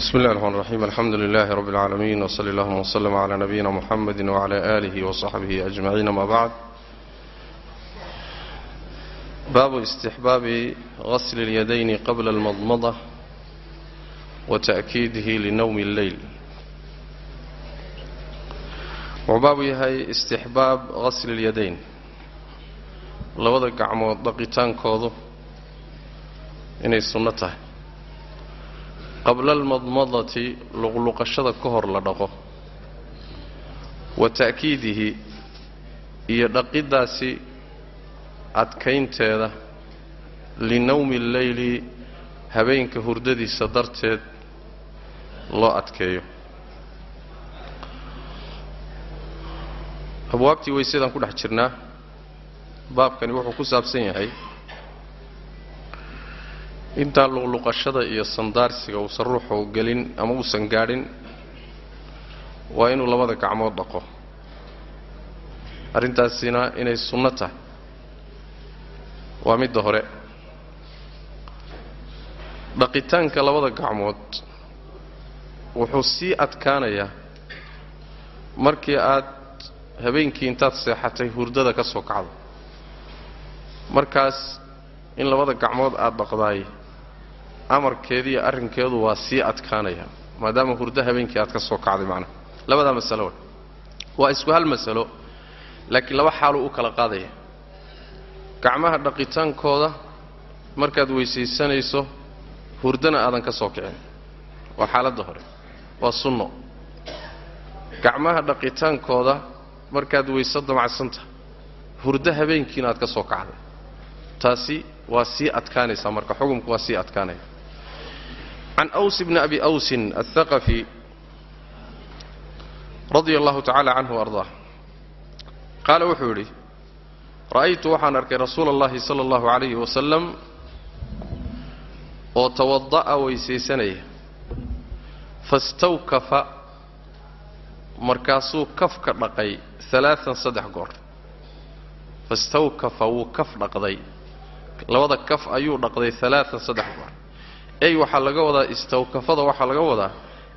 بسم الله الرحمن الرحيم الحمد لله رب العالمين وصلى اللهم وسلم على نبينا محمد وعلى آله وصحبه أجمعين ما بعد باب استحباب غسل اليدين قبل المضمضة وتأكيده لنوم الليل وباب يهي استحباب غسل اليدين labada gacmood dhaqitaankoodu inay sunno tahay qabla almadmadati luqluqashada ka hor la dhaqo wa ta'kiidihi iyo dhaqiddaasi adkaynteeda linowmi alleyli habeenka hurdadiisa darteed loo adkeeyo. Abwaabtii weysadaan ku dhex jirnaa. Baabkani wuxuu ku saabsan yahay intaan luqluqashada iyo sandaarsiga uusan ruuxu gelin ama uusan gaadhin waa inuu labada gacmood dhaqo. Arrintaasina inay sunno tahay. Waa midda hore. Dhaqitaanka labada gacmood wuxuu sii adkaanayaa markii aad habeenkii intaad seexatay hurdada ka soo kacdo. Markaas in labada gacmood aada dhaqdaay amarkeediiyo arrinkeedu waa sii adkaanaya maadaama hurdo habeenkii aad ka soo kacday macnaha. Labadaa masalo wa waa isku hal masalo laakiin laba xaaluu u kala qaadaya. Gacmaha dhaqitaankooda markaad weysaysanayso hurdana aadan ka soo kicin. Waa xaaladda hore. Waa sunno. Gacmaha dhaqitaankooda markaad weyso damacsanta hurdo habeenkiina aad ka soo kacday. Taasi waa sii adkaanaysaa marka xukumku waa sii adkaanaya can aws bni abi awsin aلthaqafi radia allahu tacala canhu ardaa qaala wuxuu yidhi ra'aytu waxaan arkay rasuula اllahi sala اllahu calayhi wasalam oo tawada'a weysaysanaya fastawkafa markaasuu kafka dhaqay alaaan saddex goor fastawkafa wuu kaf dhaqday labada kaf ayuu dhaqday alaaan saddex goor ey waxaa laga wadaa istawkafada waxaa laga wadaa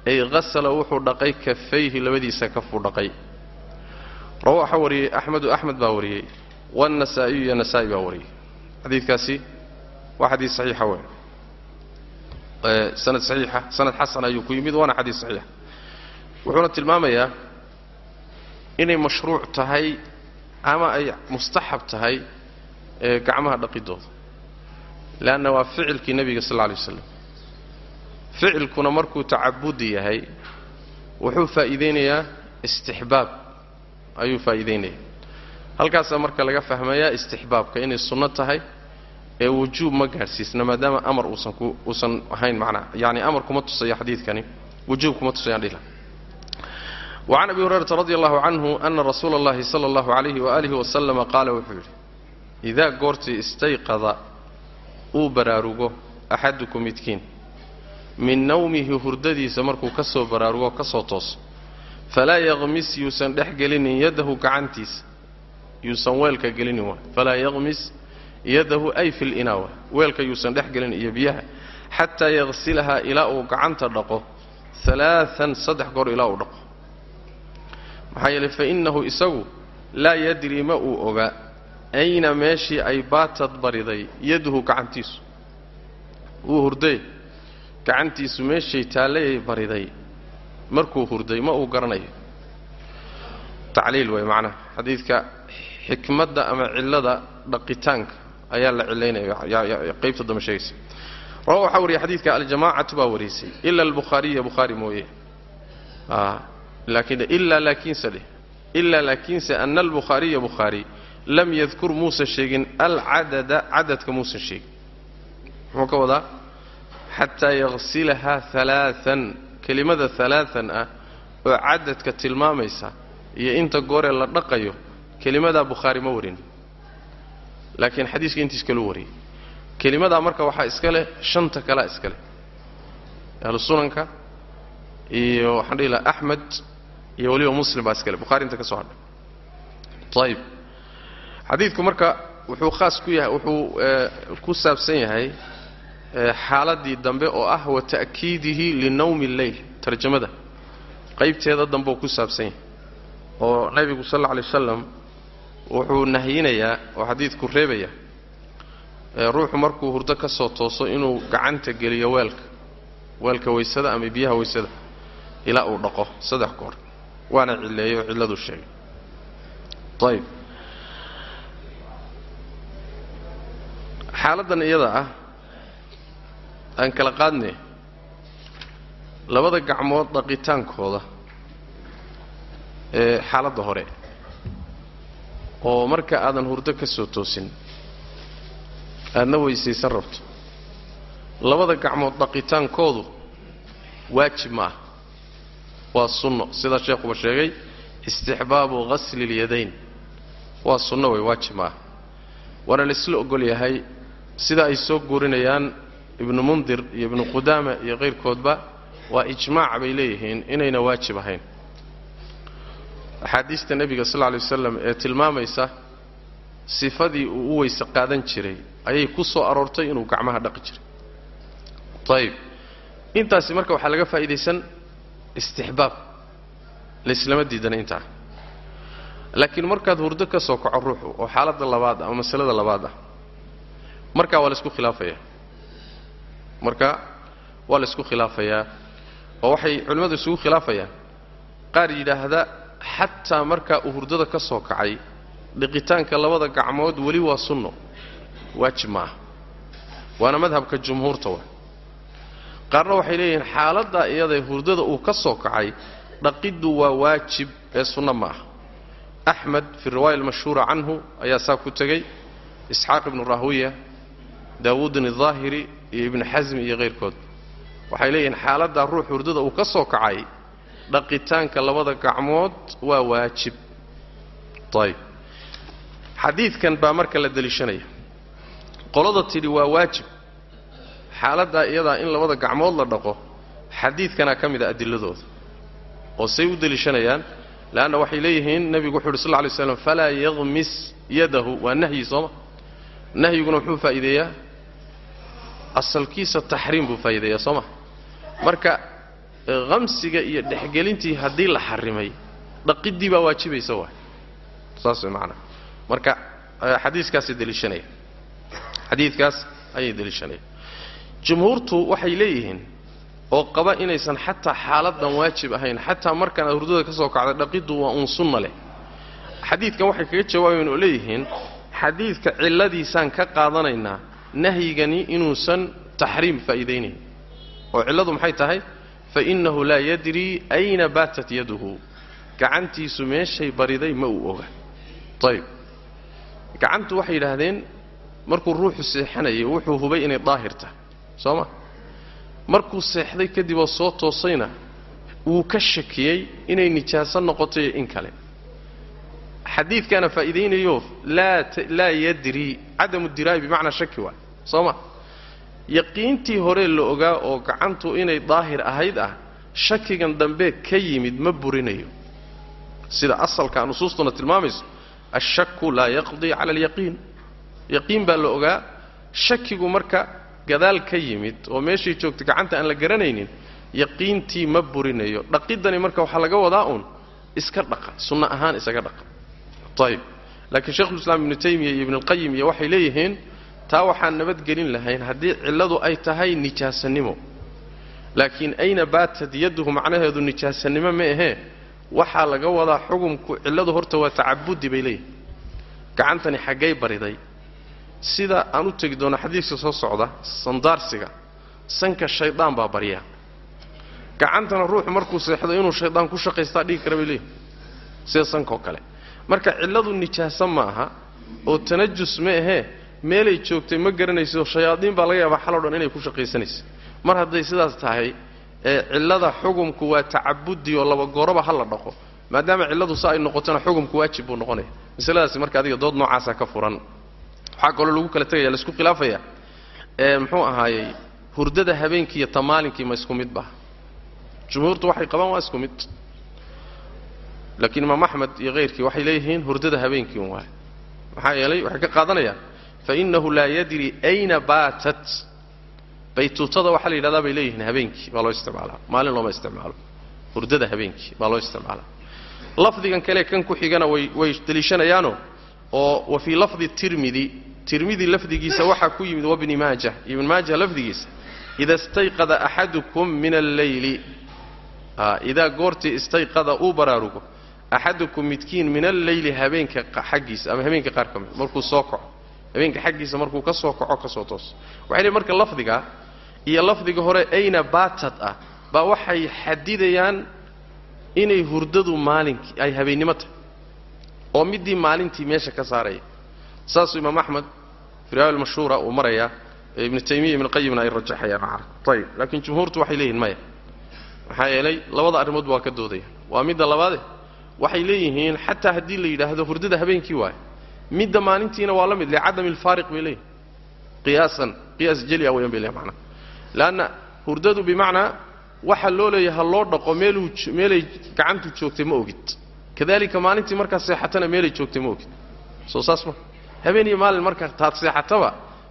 ay hasala wuxuu dhaqay kafayhi labadiisa kaf buu dhaqay. Rawa waxaa wariyey axmedu axmed baa wariyey waannasaa'iyu iyo nasaa'i baa wariyey. Xadiidkaasi waa xadiid saxiixa wey sanad saxiixa sanad xasan ayuu ku yimid waana xadiid saxiixa. Wuxuuna tilmaamayaa inay mashruuc tahay ama ay mustaxab tahay ee gacmaha dhaqidooda. Leanna waa ficilkii nebiga sal lla alay waslam ficilkuna markuu tacabudi yahay wuxuu faa'iidaynayaa istixbaab. Ayuu faa'iidaynaya halkaasaa marka laga fahmayaa istixbaabka inay sunno tahay ee wujuub ma gaadhsiisna maadaama amar uusan ku uusan ahayn macnaha yacni amar kuma tusayo xadiidkani wujuub kuma tusayaan dhila wacan abi hurayrata radi allahu canhu ana rasuula اllahi sala allahu alayhi waalihi wasalama qaala wuxuu yidhi idaa goortii istayqada uu baraarugo axaduku midkiin min nawmihi hurdadiisa markuu ka soo baraarugo ka soo tooso falaa yaqmis yuusan dhex gelinin yadahu gacantiisa. Yuusan weelka gelinin falaa yaqmis yadahu ay fi linaawa weelka yuusan dhex gelinin iyo biyaha. Xataa yaqsilahaa ilaa uu gacanta dhaqo. Alaaan saddex goor ilaa uu dhaqo. Maxaa yeeley fa innahu isagu laa yadri ma uu ogaa ayna meeshii ay baatad bariday yaduhu gacantiisu. Wuu hurday gacantiisu meeshay taallayay bariday. Markuu hurday ma uu garanayo. Tacliil way macnaha xadiidka xikmadda ama cillada dhaqitaanka ayaa la cilaynaya qaybta dambe sheegaysa. Rawa waxaa wariyay xadiidka aljamaacatu baa warisay ila albukhaariya bukhaari mooye. Ilaa laakiinse dheh ilaa laakiinse ana albukhaariya bukhaari lam yadkur muusan sheegin alcadada cadadka muusan sheegin. Muxuu ka wadaa xataa yaqsilahaa alaaan kelimada alaaan ah oo cadadka tilmaamaysa iyo inta gooree la dhaqayo. kelimadaa bukhaari ma warin laakiin xadiiska intiis kaluu wariyey kelimadaa marka waxaa iska leh shanta kalea iska leh ahlu iyo waxaan dhihi laha axmed iyo weliba muslim baa iska leh bukhari inta ka soo hadhay ayib xadiidku marka wuxuu khaas ku yahay wuxuu ku saabsan yahay xaaladii dambe oo ah wa ta'kiidihi linawmi lleyl tarjamada. Qaybteeda dambe oo ku saabsan yahay oo nebigu sal alla alay wasalam wuxuu nahyinayaa oo xadiidku reebaya ruuxu markuu hurdo ka soo tooso inuu gacanta geliyo weelka weelka waysada ama biyaha waysada ilaa uu dhaqo saddex goor waana cilleeyey oo cilladuu sheegay. Ayib xaaladdan iyada ah aan kala qaadnay labada gacmood dhaqitaankooda ee xaaladda hore oo marka aadan hurdo ka soo toosin aadna weysaysan rabto. Labada gacmood dhaqitaankoodu waajib ma ah. Waa sunno. Sidaa sheekhuba sheegay istixbaabu ghasli اlyadayn waa sunno wey waajib ma ah. Waana laisla ogol yahay sida ay soo guurinayaan ibnu mundir iyo ibnu qudaama iyo kayrkoodba waa ijmaac bay leeyihiin inayna waajib ahayn. Axaadiista nebiga sal lay wasalam ee tilmaamaysa sifadii uu u weyse qaadan jiray ayay ku soo aroortay inuu gacmaha dhaqi jiray. Ayib intaasi marka waxaa laga faa'iidaysan istixbaab laislama diidana intaa. Laakiin markaad hurdo ka soo kaco ruuxu oo xaaladda labaad ah ama masalada labaad ah markaa waa la isku khilaafayaa marka waa la isku khilaafayaa oo waxay culimmadu isugu khilaafayaan. Qaar yidhaahda xataa markaa uu hurdada ka soo kacay dhiqitaanka labada gacmood weli waa sunno waajib ma ah waana madhabka jumhuurta wa qaarna waxay leeyihiin xaaladdaa iyadae hurdada uu ka soo kacay dhaqiddu waa waajib ee sunno ma ah axmed fi riwaaya almashhuura canhu ayaa saa ku tegey isxaaq ibnu rahwiya daawuudin aldaahiri iyo ibnu xasmi iyo kayrkood waxay leeyihiin xaaladdaa ruux hurdada uu ka soo kacay dhaqitaanka labada gacmood waa waajib. Ayib xadiidkan baa marka la deliishanaya. Qolada tidhi waa waajib. Xaaladdaa iyadaa in labada gacmood la dhaqo xadiidkanaa ka mid a adiladooda. Oo say u deliishanayaan leanna waxay leeyihiin nebigu wuxu uhi sal lay slam falaa yaqmis yadahu waa nahyi sooma nahyiguna muxuu faa'iideeyaa asalkiisa taxriim buu faa'iideeyaa soo ma? Marka qamsiga iyo dhexgelintii haddii la xarimay dhaqiddii baa waajibaysa waay saas way macanaha marka xadiiskaasay deliishanaya. Xadiidkaas ayay deliishanaya. Jumhuurtu waxay leeyihiin oo qaba inaysan xataa xaaladan waajib ahayn xataa markaan aad hurdada ka soo kacday dhaqiddu waa uun sunna leh. Xadiidkan waxay kaga jawaabayeen oo leeyihiin xadiidka cilladiisaan ka qaadanaynaa nahyigani inuusan taxriim faa'iidaynayn. oo cilladu maxay tahay? fa innahu laa yadrii ayna baatat yaduhu. Gacantiisu meeshay bariday ma uu oga ayib gacantu waxay yidhaahdeen markuu ruuxu seexanayay wuxuu hubay inay daahir tahay soo ma? Markuu seexday kadib oo soo toosayna wuu ka shakiyey inay nijaaso noqotoiyo in kale. Xadiidkaana faa'iidaynayo laa yadrii cadamu diraa'i bimacnaa shaki waay soo ma yaqiintii hore la ogaa oo gacantu inay daahir ahayd ah shakigan dambe ka yimid ma burinayo. Sida asalka nusuustuna tilmaamayso ashaku laa yaqdii cala alyaqiin. Yaqiin baa la ogaa shakigu marka gadaal ka yimid oo meeshay joogta gacanta aan la garanaynin yaqiintii ma burinayo. Dhaqiddani marka waxaa laga wadaa uun iska dhaqa sunno ahaan isaga dhaqa. Ayib laakiin sheikhulislaam ibnu taymiya iyo ibnualqayim iyo waxay leeyihiin taa waxaan nabadgelin lahayn haddii cilladu ay tahay nijaasanimo. Laakiin ayna baatad yaduhu macnaheedu nijaasanimo ma ahee? Waxaa laga wadaa xugumku cilladu horta waa tacabudi bay leeyihiin gacantani xaggay bariday. Sida aan u tegi doono xadiidka soo socda sandaarsiga sanka shaydaan baa barya gacantana ruuxu markuu seexdo inuu shaydaan ku shaqaystaa dhigi kara bay leeyihiin sida sankoo kale. Marka cilladu nijaaso ma aha oo tanajus ma ahee meelay joogtay ma garanayso shayaadiin baa laga yaabaa xaloo dhan inay ku shaqaysanaysa mar hadday sidaas tahay ee cillada xugumku waa tacabudi oo laba gooroba ha la dhaqo maadaama cilladu sa ay noqotona xukumku waajib buu noqonaya. Masaladaasi marka adiga dood noocaasa ka furan. Waxaa kaloo lagu kala tegaya la isku khilaafaya. Muxuu ahaayey hurdada habeenkii iyo ta maalinkii ma isku mid ba. Jumhuurtu waxay qabaan waa isku mid. Laakiin imaam axmed iyo hayrkii waxay leeyihiin hurdada habeenkii un waay maxaa yeelay waxay ka qaadanayaan fainahu laa yadri ayna baatat baytuutada waxaa la yidhahdaa bay leeyihiin habeenkii baa loo isticmaalaa maalin looma isticmaalo hurdada habeenkii baa loo isticmaalaa lafdigan kale kan ku xigana way deliishanayaano oo wa fii lafdi tirmidi tirmidi lafdigiisa waxaa ku yimid wabni maaja ibn maaja lafdigiisa ida istayqada axadukum min alleyli idaa goortii istayqada uu baraarugo axadukum midkiin min alleyli habeenka xaggiisa ama habeenka qaar ka mid markuu soo kaco habeenka xaggiisa markuu ka soo kaco ka soo tooso waxay leeyn marka lafdiga iyo lafdiga hore ayna baatad ah baa waxay xadidayaan inay hurdadu maalinkii ay habeennimo tahay oo midii maalintii meesha ka saaraya. Saasuu imaam axmed firaawi almashhuura uu marayaa ibnu taymiya ibnu qayimna ay rajaxayaan. Macana ayib laakiin jumhuurtu waxay leeyihiin maya. Maxaa yeelay labada arrimoodba waa ka doodaya waa midda labaade waxay leeyihiin xataa haddii la yidhaahdo hurdada habeenkii waayo midda maalintiina waa la mid licadami alfaariq bay leeyihiin qiyaasan qiyaas jeli a weyan bay leeyihiin macana leanna hurdadu bimacnaa waxa loo leeyahay ha loo dhaqo meeluu meelay gacantu joogtay ma ogid. Kadalika maalintii markaad seexatana meelay joogtay ma ogid. Soo saas ma. Habeen iyo maalin marka taad seexataba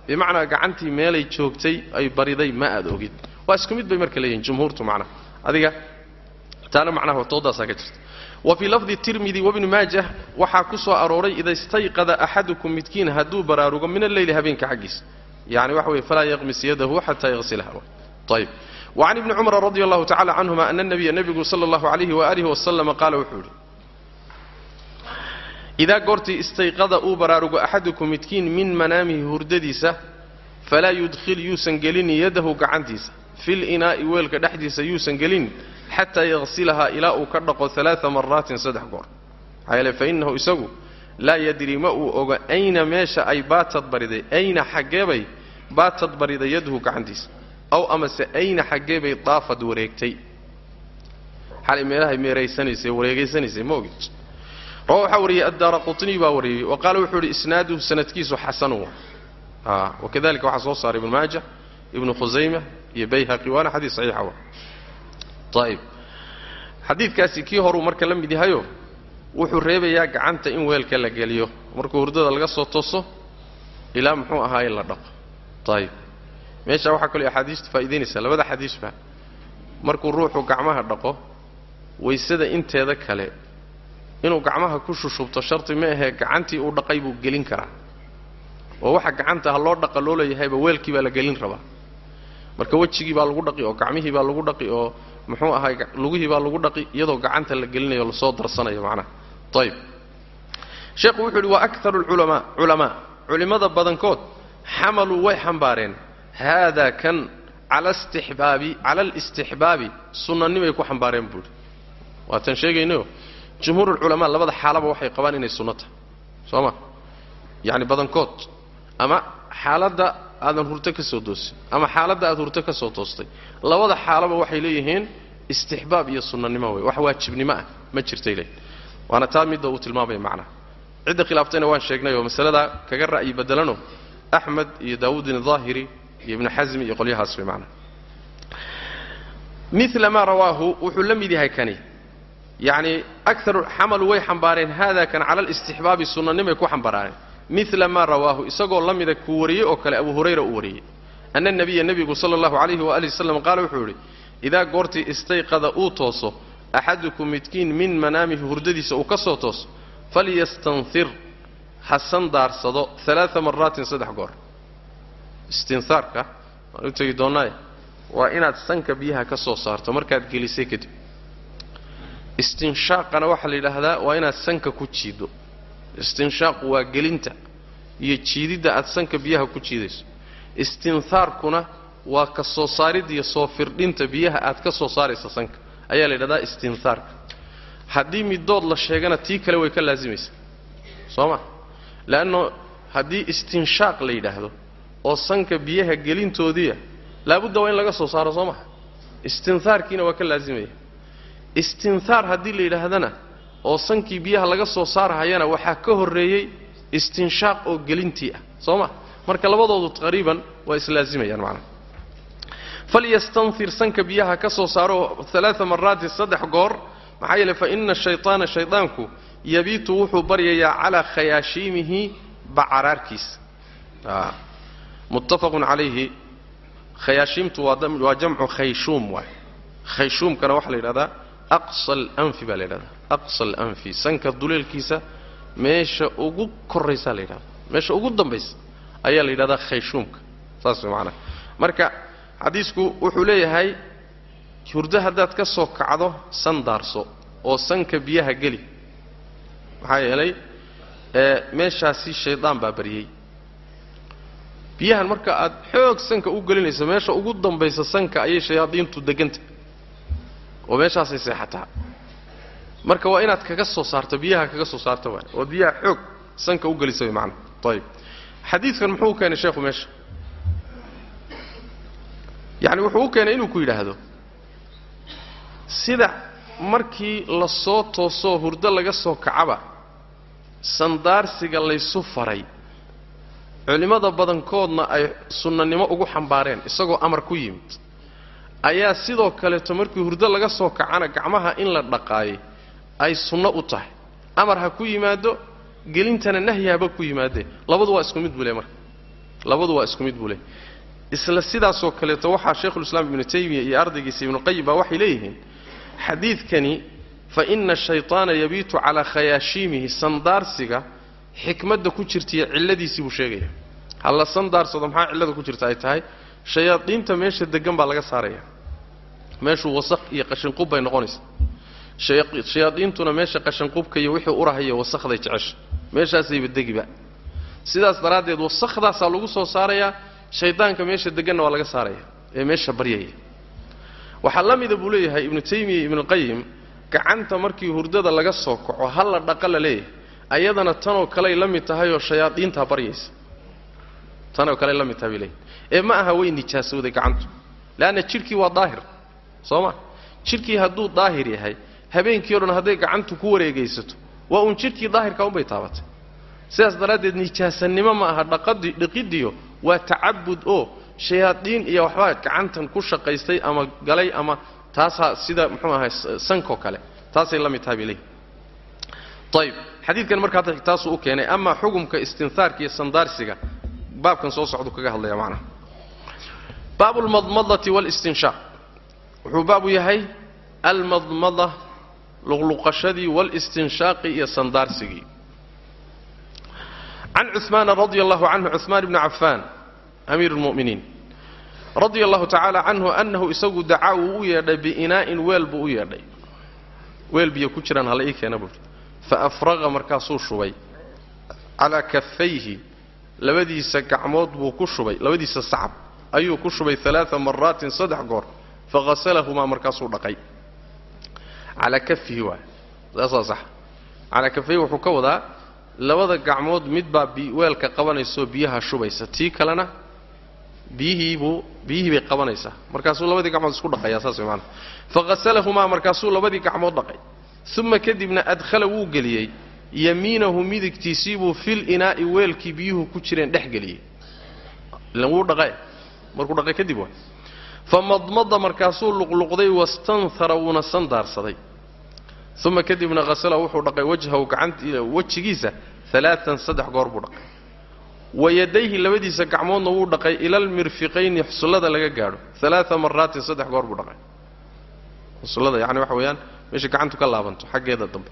bimacnaa gacantii meelay joogtay ay bariday ma aad ogid. Waa isku mid bay marka leeyihiin jumhuurtu macnaha adiga taana macnaha toodaasaa ka jirta wa fii lafdi tirmidi wabni maajah waxaa ku soo arooray ida istayqada axadukum midkiin hadduu baraarugo min alleyli habeenka xaggiisa yani waxa weye falaa yaqmis yadahu xataa yaqsilaha ayb wacan ibni cumara radi allahu tacala canhuma ana nabiya nebigu sala allahu alayhi waaalih wasalama qaala wuxuu yidhi idaa goortii istayqada uu baraarugo axadukum midkiin min manaamihi hurdadiisa falaa yudkhil yuusan gelinin yadahu gacantiisa. Fil inaa'i weelka dhexdiisa yuusan gelinin xataa yaqsilahaa ilaa uu ka dhaqo alaaa maraatin saddex goor maxaa yeele fa innahu isagu laa yadri ma uu ogo ayna meesha ay baatad bariday ayna xaggeebay baatad bariday yadahu gacantiisa aw amase ayna xaggeebay daafad wareegtay xalay meelahay meeraysanaysay wareegaysanaysay ma ogid rawa waxaa wariyey addaara qutniy baa wariyey wa qaala wuxuu idhi isnaaduhu sanadkiisu xasanun wakadalika waxaa soo saaray ibnu maaja ibnu khusayma iyo bayhaqi waana xadiis saxiixa wa ayib xadiidkaasi kii horuu marka la mid yahayo wuxuu reebayaa gacanta in weelka la geliyo. Markuu hurdada laga soo tooso ilaa muxuu ahaa in la dhaqo. Ayib meesha waxaa kaloo axaadiistu faa'idaynaysaa labada xadiisba markuu ruuxu gacmaha dhaqo waysada inteeda kale inuu gacmaha ku shushubto sharti ma ahee gacantii uu dhaqay buu gelin karaa. Oo waxa gacanta ha loo dhaqa loo leeyahayba weelkii baa la gelin rabaa marka wejigii baa lagu dhaqi oo gacmihii baa lagu dhaqi oo muxuu ahay lugihii baa lagu dhaqi iyadoo gacanta la gelinayo la soo darsanayo macnaha. Ayib sheekhu wuxuu yidhi wa akaru lculamaa culamaa culimmada badankood xamaluu way xambaareen. Haadaa kan cala istixbaabi cala alistixbaabi sunnanimay ku xambaareen buuhi waatan sheegaynayo jumhuurulculamaa labada xaalaba waxay qabaan inay sunno tahay soo ma? Yacni badankood ama xaaladda aadan hurto ka soo doosin. Ama xaaladda aad hurto ka soo toostay. Labada xaalaba waxay leeyihiin istixbaab iyo sunnanimo wey wax waajibnimo ah ma jirtay leeyihiin waana taa midda uu tilmaamaya macnaha cidda khilaaftayna waan sheegnay oo masaladaa kaga ra'yi bedelano axmed iyo daawuudin daahiri iyo ibnu xasmi iyo qolyahaas way macnaha mila maa rawaahu wuxuu la mid yahay kani. Yacni akaru xamalu way xambaareen haada kan cala alistixbaabi sunnanimay ku xambaareen mila maa rawaahu isagoo la mida kuu wariyey oo kale abu hurayra uu wariyey. Ana nabiya nebigu sala allahu calayhi waali wasalam qaala wuxuu yidhi idaa goortii istayqada uu tooso axadukum midkiin min manaamihi hurdadiisa uu ka soo tooso falyastanhir ha sandaarsado alaaa maraatin saddex goor. Istinhaarka waan u tegi doonnaaye waa inaad sanka biyaha ka soo saarto markaad gelisay kadib. Istinshaaqana waxaa la yidhaahdaa waa inaad sanka ku jiido istinshaaqu waa gelinta iyo jiididda aad sanka biyaha ku jiidayso. Istinhaarkuna waa ka soo saaridda iyo soo firdhinta biyaha aad ka soo saaraysa sanka. Ayaa la yidhahdaa istinhaarka haddii midood la sheegana tii kale way ka laasimaysaa soo ma? Leanno haddii istinshaaq la yidhaahdo oo sanka biyaha gelintoodiia laabudda waa in laga soo saaro soo maha istinhaarkiina waa ka laasimaya istinhaar haddii la yidhaahdana oo sankii biyaha laga soo saarhayana waxaa ka horreeyey istinshaaq oo gelintii ah soo ma? Marka labadoodu taqriiban waa islaazimayaan macnaha. Falyastanfir sanka biyaha ka soo saaro alaaa maraatin saddex goor maxaa yeele fa ina shayطaana shaydaanku yabiitu wuxuu baryayaa calaa khayaashiimihi bacaraarkiisa muttafaqun calayhi. Khayaashiimtu waa jamcu khayshuum waay. Khayshuumkana waxaa la yidhahdaa aqsa alanfi baa la yidhahdaa aqsa alanfi sanka duleelkiisa meesha ugu koraysaa la yidhahda meesha ugu dambaysa ayaa la yidhahdaa khayshuumka saas way macanaha marka xadiisku wuxuu leeyahay hurdo haddaad ka soo kacdo san daarso oo sanka biyaha geli maxaa yeelay meeshaasi shaydaan baa baryey biyahan marka aad xoog sanka u gelinayso meesha ugu dambaysa sanka ayay shayaadiintu deganta oo meeshaasay seexataa marka waa inaad kaga soo saarto biyaha kaga soo saarto waay. Oo biyaha xoog. Sanka u gelisa macana ayib xadiidkan muxuu u keenay sheekhu meesha? Yacni wuxuu u keenay inuu ku yidhaahdo sida markii la soo toosoo hurdo laga soo kacaba sandaarsiga laysu faray. Culimmada badankoodna ay sunnanimo ugu xambaareen isagoo amar ku yimid. Ayaa sidoo kaleeto markii hurdo laga soo kacana gacmaha in la dhaqaayay ay sunno u tahay. Amar ha ku yimaado gelintana nahyi haba ku yimaadee labadu waa isku mid buu le marka. Labadu waa isku mid buu le isla sidaasoo kaleeto waxaa shaykhulislaam ibnu taymiya iyo ardaygiisa ibnuqayim baa waxay leeyihiin xadiidkani fa ina shayطaana yabiitu calaa khayaashiimihi sandaarsiga xikmadda ku jirtaiyo cilladiisii buu sheegaya. Halla sandaarsado maxaa cillada ku jirta ay tahay? Shayaadiinta meesha degan baa laga saaraya meeshuu wasaq iyo qashinqub bay noqonaysa shayaadiintuna meesha qashinqubka iyo wixii urahaya wasaqday jecesha. Meeshaasayba degiba sidaas daraaddeed wasakhdaasaa lagu soo saarayaa shaydaanka meesha deganna waa laga saaraya ee meesha baryaya. Waxaa la mida buu leeyahay ibnu taymiya iyo ibnuqayim gacanta markii hurdada laga soo kaco halla dhaqa la leeyahay. Ayadana tanoo kaley la mid tahay oo shayaadiintaa baryaysa. Tanoo kaley la mid tahay bay leeyahay ee ma aha way nijaasowday gacantu. Leanna jidhkii waa daahir. Soo ma? Jidhkii hadduu daahir yahay habeenkii o dhan hadday gacantu ku wareegaysato waa uun jidhkii daahirka unbay taabatay. Sidaas daraaddeed nijaasannimo ma aha dhaqadi dhiqidiyo waa tacabud oo shayaadiin iyo waxbaa gacantan ku shaqaystay ama galay ama taasaa sida muxuu ahay sankoo kale taasay la mid tahay bay leeyihi ayib xadiidkan marka hadda taasuu u keenay amaa xukumka istinhaarka iyo sandaarsiga baabkan soo socdu kaga hadlaya macnaha baabu almadmadati waalistinshaaq wuxuu baabu yahay almadmada luqluqashadii waalistinshaaqi iyo sandaarsigii. Can cumaana radia allahu canhu cumaan bni cafaan amiir lmu'miniin radia allahu tacaala canhu annahu isagu dacaa wuu u yeedhay biinaa'in weel buu u yeedhay. Weel biyo ku jiraan hala ii keena buuri fa afraqa markaasuu shubay. Calaa kafayhi labadiisa gacmood buu ku shubay labadiisa sacab ayuu ku shubay alaaa maraatin saddex goor fahasalahumaa markaasuu dhaqay calaa kafihi waay saasaa sax. Calaa kafayhi wuxuu ka wadaa labada gacmood midbaa weelka qabanaysoo biyaha shubaysa. Tii kalena biyihiibuu biyihii bay qabanaysaa. Markaasuu labadii gacmood isku dhaqayaa saas way maanaa fahasalahumaa markaasuu labadii gacmood dhaqay. Uma kadibna adkhala wuu geliyey. Yamiinahu midigtiisiibuu fil inaa'i weelkii biyuhu ku jireen dhex geliyey. Ilan wuu dhaqe markuu dhaqay kadib waay famadmada markaasuu luqluqday wastanhara wuuna sandaarsaday. Uma kadibna hasala wuxuu dhaqay wajhahu wejigiisa alaaan saddex goor buu dhaqay. Wa yadayhi labadiisa gacmoodna wuu dhaqay ila almirfiqayni xusullada laga gaadho. Alaaa maraatin saddex goor buu dhaqay. Xusullada yani waxa weeyaan meesha gacantu ka laabanto xaggeeda dambe.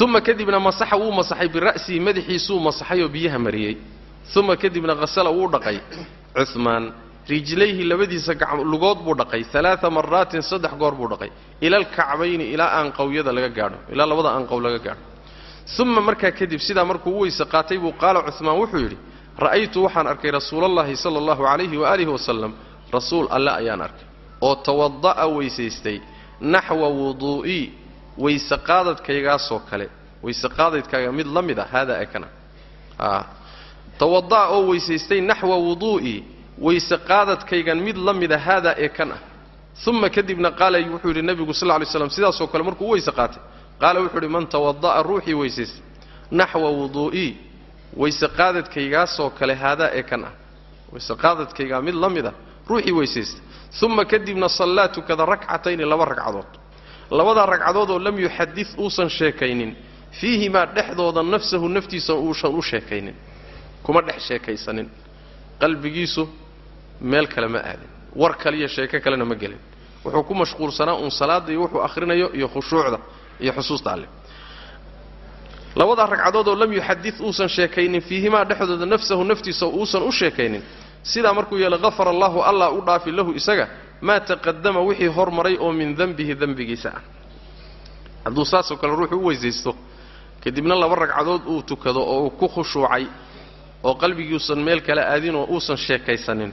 Uma kadibna masaxa wuu masaxay bira'sihi madaxiisuu masaxay oo biyaha mariyey. Uma kadibna hasala wuu dhaqay cumaan rijlayhi labadiisa lugood buu dhaqay alaaa maraatin saddex goor buu dhaqay ila alkacbayni ilaa aanqowyada laga gaadho ilaa labada aanqow laga gaadho. Uma markaa kadib sidaa markuu u weyse qaatay buu qaala cumaan wuxuu yidhi ra'aytu waxaan arkay rasuulallahi sala allahu calayhi waaalihi wasalam rasuul alle ayaan arkay oo tawada'a weysaystay naxwa wuduu'ii weyse qaadadkaygaasoo kale weyse mid la mid a haadaa ee kana tawada'a oo weysaystay naxwa wuduu'ii weyse qaadadkaygan mid la mida haadaa ee kan ah. Uma kadibna qaala wuxuu yidhi nebigu sal lay slam sidaasoo kale markuu weyse qaatay. Qaala wuxuu uhi man tawada'a ruuxii weysaysta naxwa wuduu'ii weyse qaadadkaygaasoo kale haadaa ee kan ah. Weyse qaadadkaygaa mid la mid ah ruuxii weysaysta uma kadibna sallaa tukada rakcatayni laba ragcadood labadaa ragcadood oo lam yuxadid uusan sheekaynin fiihimaa dhexdooda nafsahu naftiisa uusan u sheekaynin kuma dhex sheekaysanin. Qalbigiisu meel kale ma aadin. War kaliyo sheeko kalena ma gelin. Wuxuu ku mashquulsanaa uun salaadda iyo wuxuu akhrinayo iyo khushuucda iyo xusuusta alle labadaa ragcadood oo lam yuxadid uusan sheekaynin fiihimaa dhexdooda nafsahu naftiisa uusan u sheekaynin sidaa markuu yeelo hafara allahu allah u dhaafi lahu isaga maa taqadama wixii hormaray oo min dembihi dembigiisa ah. Hadduu saasoo kale ruuxu u weysaysto kadibna laba ragcadood uu tukado oo uu ku khushuucay oo qalbigiiusan meel kale aadinoo uusan sheekaysanin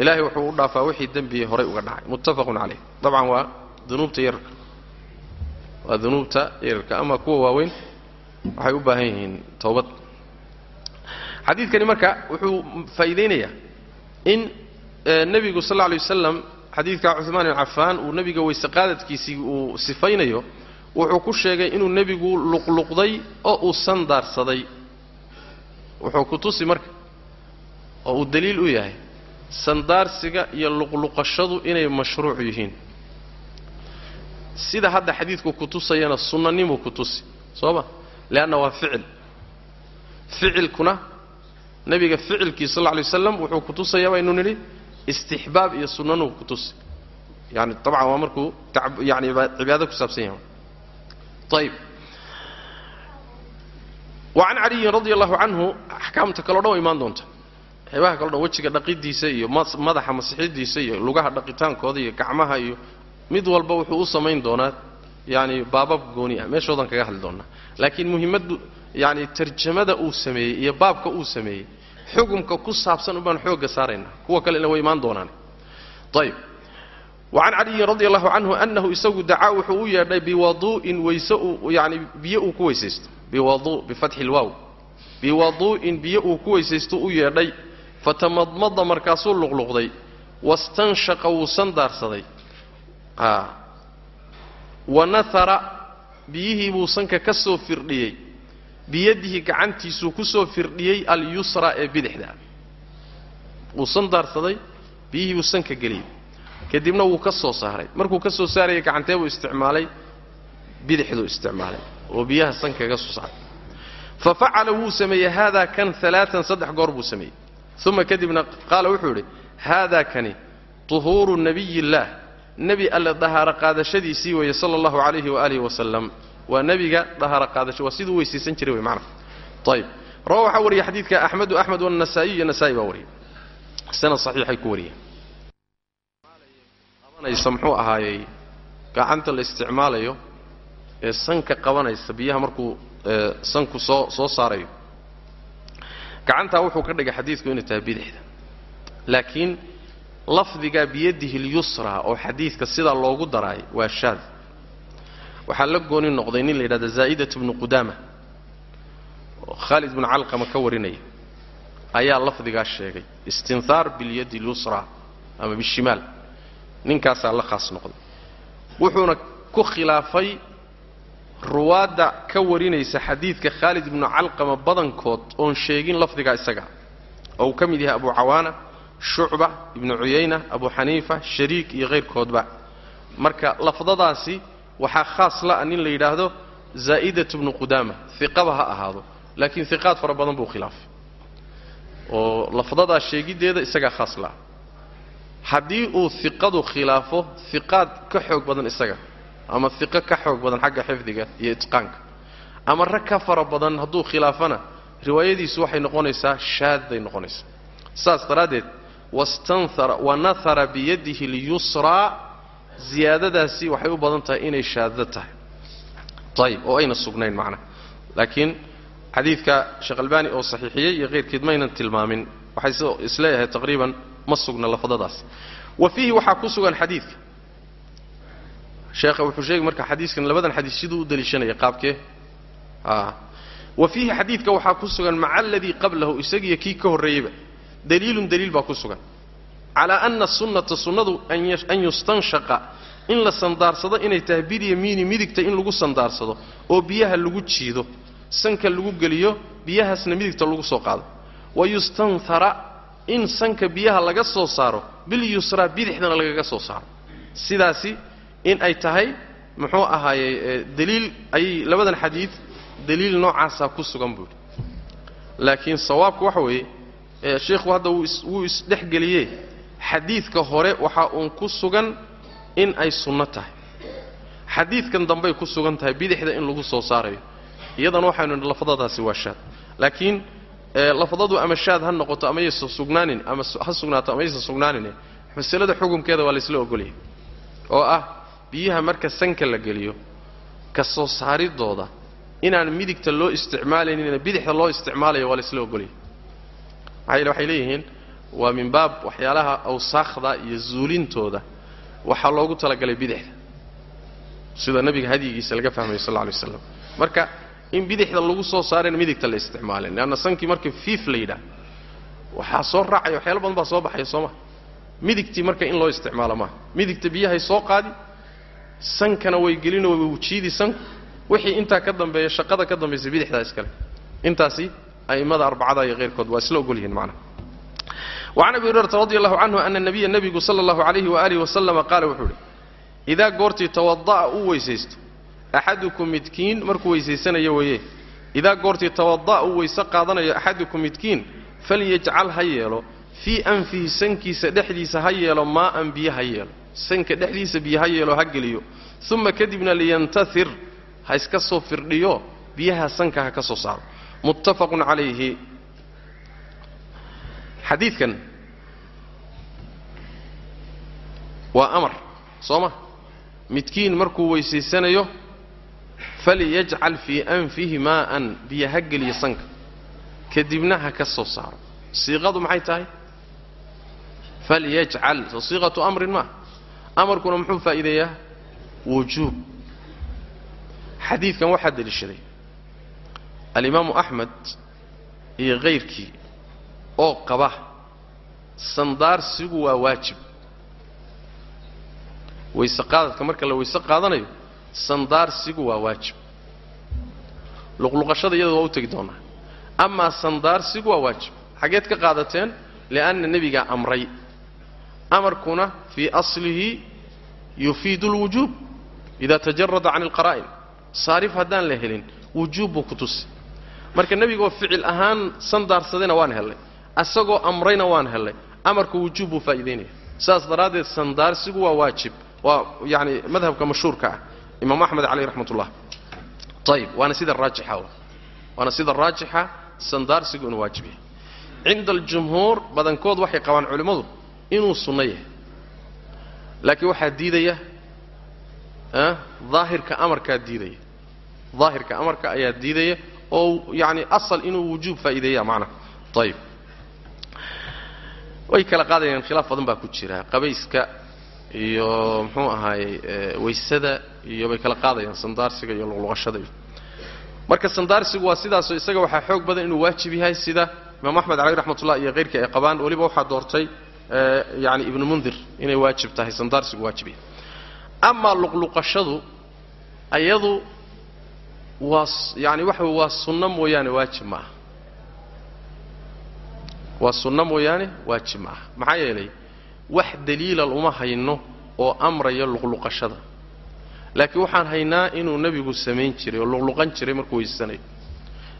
ilaahay wuxuu u dhaafaa wixii dembigii horay uga dhacay. Muttafaqun caleyh dabcan waa dunuubta yararka waa dunuubta yararka ama kuwa waaweyn. Waxay u baahan yihiin towbad xadiidkani marka wuxuu faa'iidaynayaa in nebigu sal lla alay wasalam xadiidka cuhmaan ibn cafaan uu nebiga weyse qaadadkiisii uu sifaynayo wuxuu ku sheegay inuu nebigu luqluqday oo uu sandaarsaday. Wuxuu ku tusi marka oo uu daliil u yahay sandaarsiga iyo luqluqashadu inay mashruuc yihiin. Sida hadda xadiidku ku tusayana sunnanimuu ku tusi soo ma? Leanna waa ficil. Ficilkuna nebiga ficilkii sal lay waslam wuxuu ku tusayaa baynu nidhi istixbaab iyo sunnanuu ku tusi. Yani dabcan waa markuu yani cibaado ku saabsan yahay. Ayib wa can caliyin radi allahu canhu axkaamta kaleo dhan way imaan doonta waxyaabaha kaleo dhan wejiga dhaqidiisa iyo madaxa masixidiisa iyo lugaha dhaqitaankooda iyo gacmaha iyo mid walba wuxuu u samayn doonaa yani baabab gooni ah. Meeshoodan kaga hadli doonaa. Laakiin muhimmaddu yani tarjamada uu sameeyey iyo baabka uu sameeyey xugumka ku saabsan ubaan xoogga saaraynaa kuwa kalena way imaan doonaan. Ayib wacan caliyin radi allahu canhu anahu isagu dacaa wuxuu u yeedhay biwadu'in weyse yani biyo uu ku weysaysto. Biwadu bifatxi lwaaw biwadu'in biyo uu ku weysaysto u yeedhay fatamadmada markaasuu luqluqday wastanshaqa wuu sandaarsaday. Wa nahara biyihii buu sanka ka soo firdhiyey. Biyadihi gacantiisuu ku soo firdhiyey alyusra ee bidixda. Wuu sandaarsaday biyihii buu sanka geliyey. Kadibna wuu ka soo saaray. Markuu ka soo saarayay gacantee buu isticmaalay bidixduu isticmaalay oo biyaha sankaga soo fa facala wuu sameeyey haadaa kan alaaan saddex goor buu sameeyey uma kadibna qaala wuxuu yidhi haadaa kani tuhuuru nabiy illaah nebi alle dahaaro qaadashadiisii weeye sala allahu calayhi waalihi wasalam waa nebiga dahaaro qaadasho waa siduu weysaysan jiray wey macna ayib rawa waxaa wariyey xadiidka axmedu axmed wanasaa'iy iyo nasaa'i baa wariyey sanad saxiixay ku wariyeen qabanaysa muxuu ahaayey gacanta la isticmaalayo ee sanka qabanaysa biyaha markuu sanku soo soo saarayo gacantaa wuxuu ka dhigay xadiidku inay tahay bidixda laakiin lafdiga biyadihi lyusra oo xadiidka sidaa loogu daraay waa shaad. Waxaa la gooni noqday nin la yidhahda zaa'idat bnu qudaama. Khaalid bnu calqama ka warinaya. Ayaa lafdigaa sheegay istinhaar bilyadi lyusra ama bishimaal ninkaasaa la khaas noqday. Wuxuuna ku khilaafay ruwaadda ka warinaysa xadiidka khaalid ibnu calqama badankood oon sheegin lafdigaa isaga. Oo uu ka mid yahay abu cawaana shucba ibnu cuyayna abu xaniifa shariik iyo kayrkoodba marka lafdadaasi waxaa khaas la'a nin la yidhaahdo zaa'idatu bnu qudaama. Iqaba ha ahaado laakiin iqaad fara badan buu khilaafay oo lafdadaa sheegiddeeda isagaa khaas la'a haddii uu iqadu khilaafo iqaad ka xoog badan isaga ama iqo ka xoog badan xagga xifdiga iyo itqaanka. Ama rag ka fara badan hadduu khilaafana riwaayadiisu waxay noqonaysaa shaadday noqonaysaa. Saas daraaddeed wanahara biyadihi lyusraa ziyaadadaasi waxay u badan tahay inay shaaddo tahay. Ayib oo ayna sugnayn macnaha laakiin xadiidka sheekh albaani oo saxiixiyey iyo keyrkeed maynan tilmaamin. Waxay is leeyahay taqriiban ma sugna lafdadaas. Wa fiihi waxaa ku sugan xadiidka sheekha wuxuu sheegay marka xadiiskan labadan xadiis siduu u daliishanaya qaabkee wa fiihi xadiidka waxaa ku sugan maca aladii qablahu isagiiyo kii ka horreeyeyba daliilun daliil baa ku sugan. Calaa ana sunnata sunnadu an yustanshaqa in la sandaarsado inay tahay bilyamiini midigta in lagu sandaarsado oo biyaha lagu jiido. Sanka lagu geliyo biyahaasna midigta lagu soo qaado. Wa yustanhara in sanka biyaha laga soo saaro bilyusraa bidixdana lagaga soo saaro. Sidaasi in ay tahay muxuu ahaayey daliil ayay labadan xadiid daliil noocaasaa ku sugan buuhi laakiin sawaabku waxa weeye sheikhu hadda wuu isdhexgeliyee xadiidka hore waxa uun ku sugan in ay sunno tahay. Xadiidkan dambey ku sugan tahay bidixda in lagu soo saarayo. Iyadana waxaynu nidhi lafdadaasi waa shaad. Laakiin lafdadu ama shaad ha noqoto ama yaysan sugnaanin ama ha sugnaato ama yaysan sugnaanin masalada xukunkeeda waa laysla ogolyahay. Oo ah biyaha marka sanka la geliyo ka soo saaridooda inaan midigta loo isticmaalaynin bidixda loo isticmaalayo waa laysla ogolyahay. Maxaa yeele waxay leeyihiin waa min baab waxyaalaha awsaakhda iyo zuulintooda waxaa loogu talagalay bidixda. Sida nabiga hadyigiisa laga fahmayo sal lla lay waslam marka in bidixda lagu soo saarayna midigta la isticmaalin leanna sankii marka fiif la yidhaah waxaa soo raacaya waxyaalo badan baa soo baxaya soo maha midigtii marka in loo isticmaalo maaha midigta biyahay soo qaadi sankana way gelino way wujiidi sanku wixii intaa ka dambeeya shaqada ka dambaysa bidixdaa iskale intaasi a'immada arbacada iyo keyrkood waa isla ogol yihiin wacan abi hurayrata radi allahu canhu ana nabiya nebigu sala allahu calayhi waaalih wasalama qaala wuxuu idhi idaa goortii tawada'a uu weysaysto axadukum midkiin markuu weysaysanayo weeye. Idaa goortii tawada'a uu weyse qaadanayo axadukum midkiin falyajcal ha yeelo. Fii anfihi sankiisa dhexdiisa ha yeelo maa'an biyo ha yeelo sanka dhexdiisa biyo ha yeelo ha geliyo. Uma kadibna liyantathir ha iska soo firdhiyo biyaha sanka ha ka soo saaro. Muttafaqun calayhi. Xadiidkan waa amar soo ma? Midkiin markuu weysaysanayo falyajcal fii anfihi maa'an biyo ha geliyo sanka. Kadibna ha ka soo saaro. Siiqadu maxay tahay? Falyajcal. Soo siiqatu amrin maa amarkuna muxuu faa'iideeyaa? Wujuub. Xadiidkan waxaa deliishaday. Alimaamu axmed iyo kayrkii oo qaba sandaarsigu waa waajib. Weyse qaadadka marka la weyse qaadanayo sandaarsigu waa waajib. Luqluqashada iyada waa u tegi doonaa. Amaa sandaarsigu waa waajib. Xaggeed ka qaadateen li'anna nebigaa amray amarkuna fii aslihi yufiidu alwujuub ida tajarada can alqaraa'in saarif haddaan la helin wujuub buu ku tusi. Marka nebigoo ficil ahaan sandaarsadayna waan hellay asagoo amrayna waan hellay amarka wujuub buu faa'iidaynaya. Saas daraaddeed sandaarsigu waa waajib waa yacni madhabka mashhuurka ah imaam axmed caleyh raxmat ullah ayib waana sida raajixa waana sida raajixa sandaarsigu inuu waajib yahay. Cinda aljumhuur badankood waxay qabaan culimmadu inuu sunno yahay. Laakiin waxaa diidaya daahirka amarkaa diidaya. Daahirka amarka ayaa diidaya oo yacni asal inuu wujuub faa'iideeya macnaha ayib way kala qaadayaan khilaaf badan baa ku jira. Qabayska iyo muxuu ahaayey waysada iyo bay kala qaadayaan sandaarsiga iyo luqluqashada iyo. Marka sandaarsigu waa sidaasoo isaga waxaa xoog badan inuu waajib yahay sida imaam axmed caleyh raxmatullah iyo keyrkii ay qabaan. Weliba waxaa doortay yani ibnu mundir inay waajib tahay sandaarsigu waajib yahay amaa luqluqashadu ayadu waa yani waxa waa sunno mooyaane waajib ma aha. Waa sunno mooyaane waajib ma aha. Maxaa yeelay wax daliila uma hayno oo amraya luqluqashada. Laakiin waxaan haynaa inuu nebigu samayn jiray oo luqluqan jiray markuu weysanayo.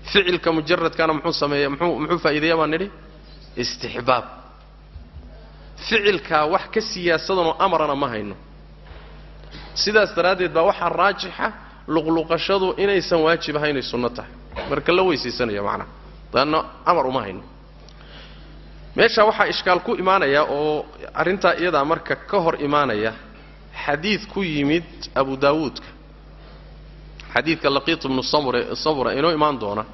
Ficilka mujaradkana muxuu sameeya muxuu faa'iideeya baan nidhi? Istixbaab ficilkaa wax ka siyaasadanoo amarana ma hayno. Sidaas daraaddeed baa waxaa raajixa luqluqashadu inaysan waajib ahaynay sunno tahay. Marka la weysaysanaya macnaha daanna amar uma hayno. Meeshaa waxaa ishkaal ku imaanaya oo arrintaa iyadaa marka ka hor imaanaya xadiid ku yimid abu daawuudka. Xadiidka laqiit ibnu sabra inoo imaan doona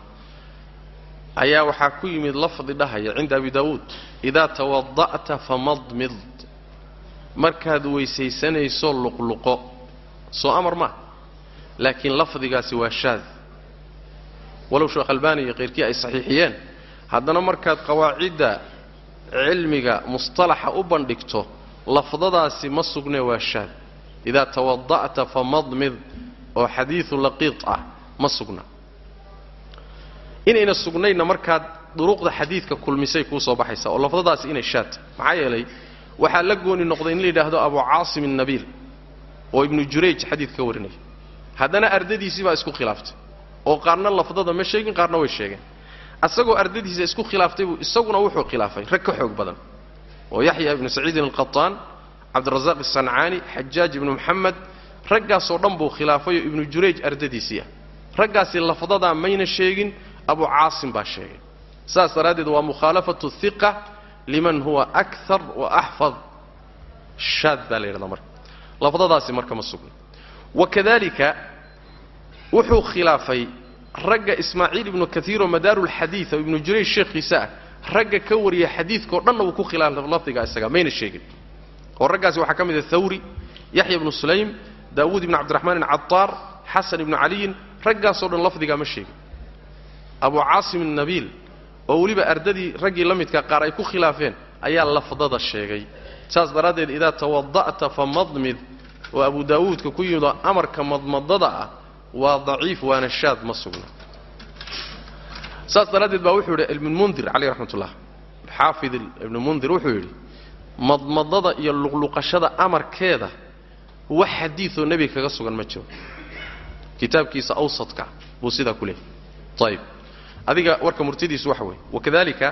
ayaa waxaa ku yimid lafdi dhahaya cinda abi daawuud idaa tawada'ta famadmid. Markaad weysaysanayso luqluqo. Soo amar maa laakiin lafdigaasi waa shaad. Walow sheekh albaani iyo keyrkii ay saxiixiyeen haddana markaad qawaacidda cilmiga mustalaxa u bandhigto lafdadaasi ma sugne waa shaad. Idaa tawada'ta famadmid oo xadiidu laqiid ah ma sugna inayna sugnaynna markaad duruqda xadiidka kulmisay kuu soo baxaysa oo lafdadaasi inay shaata maxaa yeelay waxaa la gooni noqday in la yidhaahdo abu caasim annabiil oo ibnu jurayj xadiid ka warinaya haddana ardadiisii baa isku khilaaftay oo qaarna lafdada ma sheegin qaarna way sheegeen. Asagoo ardadiisa isku khilaaftay buu isaguna wuxuu khilaafay rag ka xoog badan. Oo yaxya ibnu saciidin alqataan cabdirasaaq asancaani xajaaj ibnu moxamed raggaasoo dhan buu khilaafayoo ibnu jurayj ardadiisii ah. Raggaasi lafdadaa mayna sheegin abu caasim baa sheegay. Saas daraaddeed waa mukhaalafatu hiqa liman huwa akar wa axfad shaad baa la yidhahdaa marka. Lafdadaasi marka ma sugna. Wakadalika wuxuu khilaafay ragga ismaaciil ibnu kaiir oo madaarulxadiid oo ibnu jurayj sheekhiisa ah. Ragga ka wariya xadiidkao dhanna wuu ku khilaafay lafdiga isaga mayna sheegin. Oo raggaasi waxaa ka mid ah thawri yaxya ibnu sulaym daawuud ibnu cabdiraxmaan ibn cataar xasan ibnu caliyin raggaasoo dhan lafdigaa ma sheegin abu caasim annabiil oo weliba ardadii raggii la midka qaar ay ku khilaafeen ayaa lafdada sheegay. Saas daraaddeed idaa tawada'ta famadmid oo abu daawuudka ku yimidoo amarka madmadada ah waa daciif waana shaad ma sugna. Saas daraaddeed baa wuxuu yidhi ibnmundir caleyh raxmat ullah xaafid ibnumundir wuxuu yidhi madmadada iyo luqluqashada amarkeeda wax xadiidoo nebiga kaga sugan ma jiro. Kitaabkiisa awsadka buu sidaa ku leeyahy ayib adiga warka murtidiisu waxa weeye wakadalika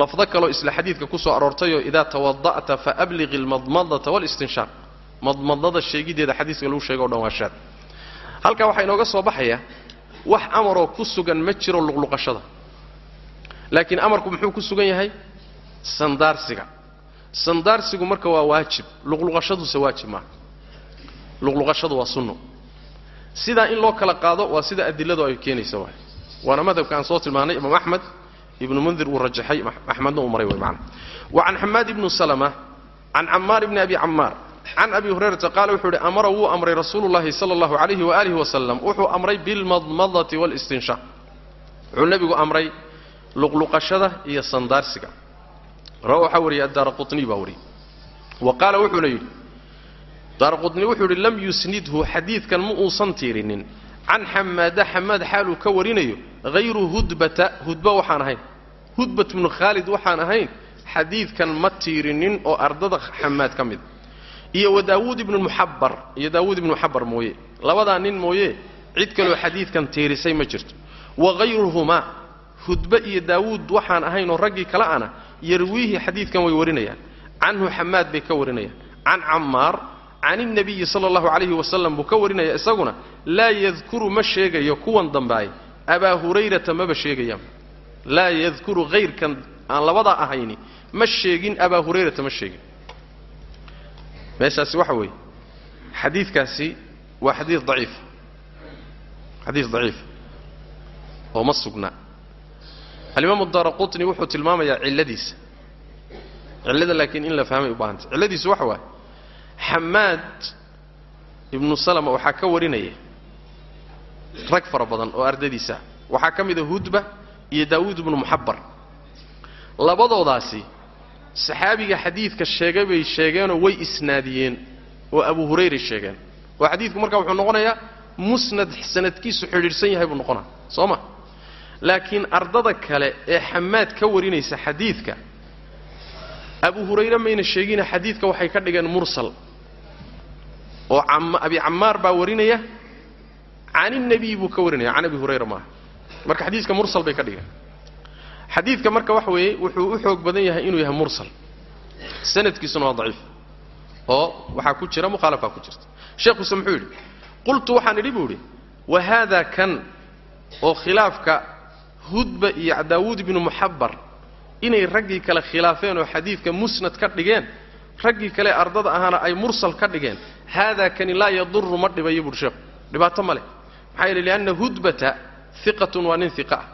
lafdo kaloo isla xadiidka ku soo aroortayoo idaa tawada'ta faabliqi almadmadata walistinshaaq madmadada sheegiddeeda xadiiska lagu sheego o dhan waa shaad. Halkaa waxaa inooga soo baxaya wax amaroo ku sugan ma jiro luqluqashada. Laakiin amarku muxuu ku sugan yahay? Sandaarsiga. Sandaarsigu marka waa waajib luqluqashaduse waajib maaha luqluqashadu waa sunno. Sidaa in loo kala qaado waa sida adiladu ay keenaysa waay waana madhabka aan soo tilmaanay imaam axmed ibnu mundir uu rajaxay axmedna uu maray way macana wa can xamaad ibnu salama can cammaar ibni abi cammaar can abi hurayrata qaala wuxuu yidhi amara wuu amray rasuulu llahi sala allahu calayhi waaalih wasalam wuxuu amray bilmadmadati walistinshaaq wuxuu nebigu amray luqluqashada iyo sandaarsiga. Rawa waxaa wariyay addaara qutniy baa wariyey wa qaala wuxuuna yidhi daara qutni wuxuu yidhi lam yusnidhu xadiidkan ma uusan tiirinin can xamaada xamaad xaaluu ka warinayo hayru hudbata hudba waxaan ahayn hudbat bnu khaalid waxaan ahayn xadiidkan ma tiirinin oo ardada xamaad ka mid iyo wa daawuud ibnu muxabar iyo daawuud ibnu muxabar mooye labadaa nin mooye cid kaloo xadiidkan tiirisay ma jirto wa hayruhumaa hudbe iyo daawuud waxaan ahayn oo raggii kale ana yarwiihi xadiidkan way warinayaan canhu xamaad bay ka warinayaan can cammaar can ilnabiyi sala allahu calayhi wasalam buu ka warinaya isaguna laa yadkuru ma sheegayo kuwan dambaay abaa hurayrata maba sheegayaan laa yadkuru hayrkan aan labadaa ahayni ma sheegin abaa hurayrata ma sheegin meeshaasi waxa weeye xadiidkaasi waa xadiid daciif xadiid daciif oo ma sugna alimaamu daara qutni wuxuu tilmaamayaa cilladiisa cillada laakiin in la fahmay u baahantay cilladiisu waxa waaye xamaad ibnu salama waxaa ka warinaya rag fara badan oo ardadiisa waxaa ka mida hudba iyo daawuud ibnu muxabar. Labadoodaasi saxaabiga xadiidka sheegay bay sheegeenoo way isnaadiyeen oo abu hurayray sheegeen. Oo xadiidku markaa wuxuu noqonayaa musnad sanadkiisu xidhiidhsan yahay buu noqonaya soo ma? Laakiin ardada kale ee xamaad ka warinaysa xadiidka abu hurayre mayna sheegina xadiidka waxay ka dhigeen mursal oo abi cammaar baa warinaya can innebiy buu ka warinaya can abi hurayra maaha. Marka xadiiska mursal bay ka dhigeen. Xadiidka marka waxa weeye wuxuu u xoog badan yahay inuu yahay mursal. Sanadkiisuna waa daciif. Oo waxaa ku jira mukhaalafaa ku jirta. Sheekhuuse muxuu yidhi qultu waxaan idhi buu idhi wa haada kan oo khilaafka hudba iyo daawuud ibnu muxabar inay raggii kale khilaafeen oo xadiidka musnad ka dhigeen raggii kale ardada ahaana ay mursal ka dhigeen haadaa kani laa yaduru ma dhibayo buuhi sheekhu dhibaato ma leh maxaa yeele lianna hudbata hiqatun waa nin hiqa ah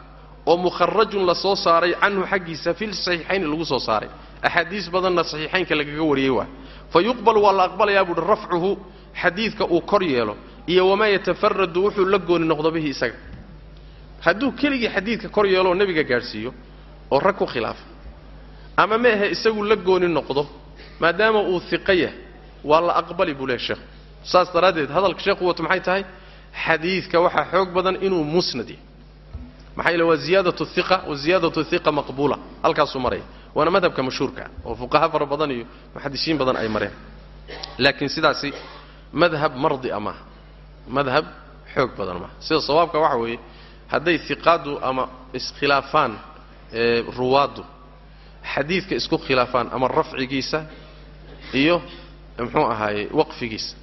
oo mukharajun la soo saaray canhu xaggiisa fil saxiixayni lagu soo saaray axaadiis badanna saxiixaynka lagaga wariyey waa fa yuqbalu waa la aqbalayaa buuhi rafcuhu xadiidka uu kor yeelo iyo wamaa yatafaradu wuxuu la gooni noqdo bihi isaga hadduu keligii xadiidka kor yeeloo nebiga gaadhsiiyo oo rag ku khilaafa ama ma ahe isagu la gooni noqdo maadaama uu hiqa yahay waa la aqbali buu leehay sheekhu saas daraaddeed hadalka sheekhu wato maxay tahay? Xadiidka waxaa xoog badan inuu musnad yahay maxaa yeele waa ziyaadatu hiqa wa ziyaadatu hiqa maqbuula. Halkaasuu maraya. Waana madhabka mashhuurka oo fuqaha fara badan iyo muxadisiin badan ay mareen. Laakiin sidaasi madhab mardia maaha. Madhab xoog badan maaha. Sida sawaabka waxa weeye hadday hiqaadu ama iskhilaafaan ruwaaddu xadiidka isku khilaafaan ama rafcigiisa iyo muxuu ahaaye waqfigiisa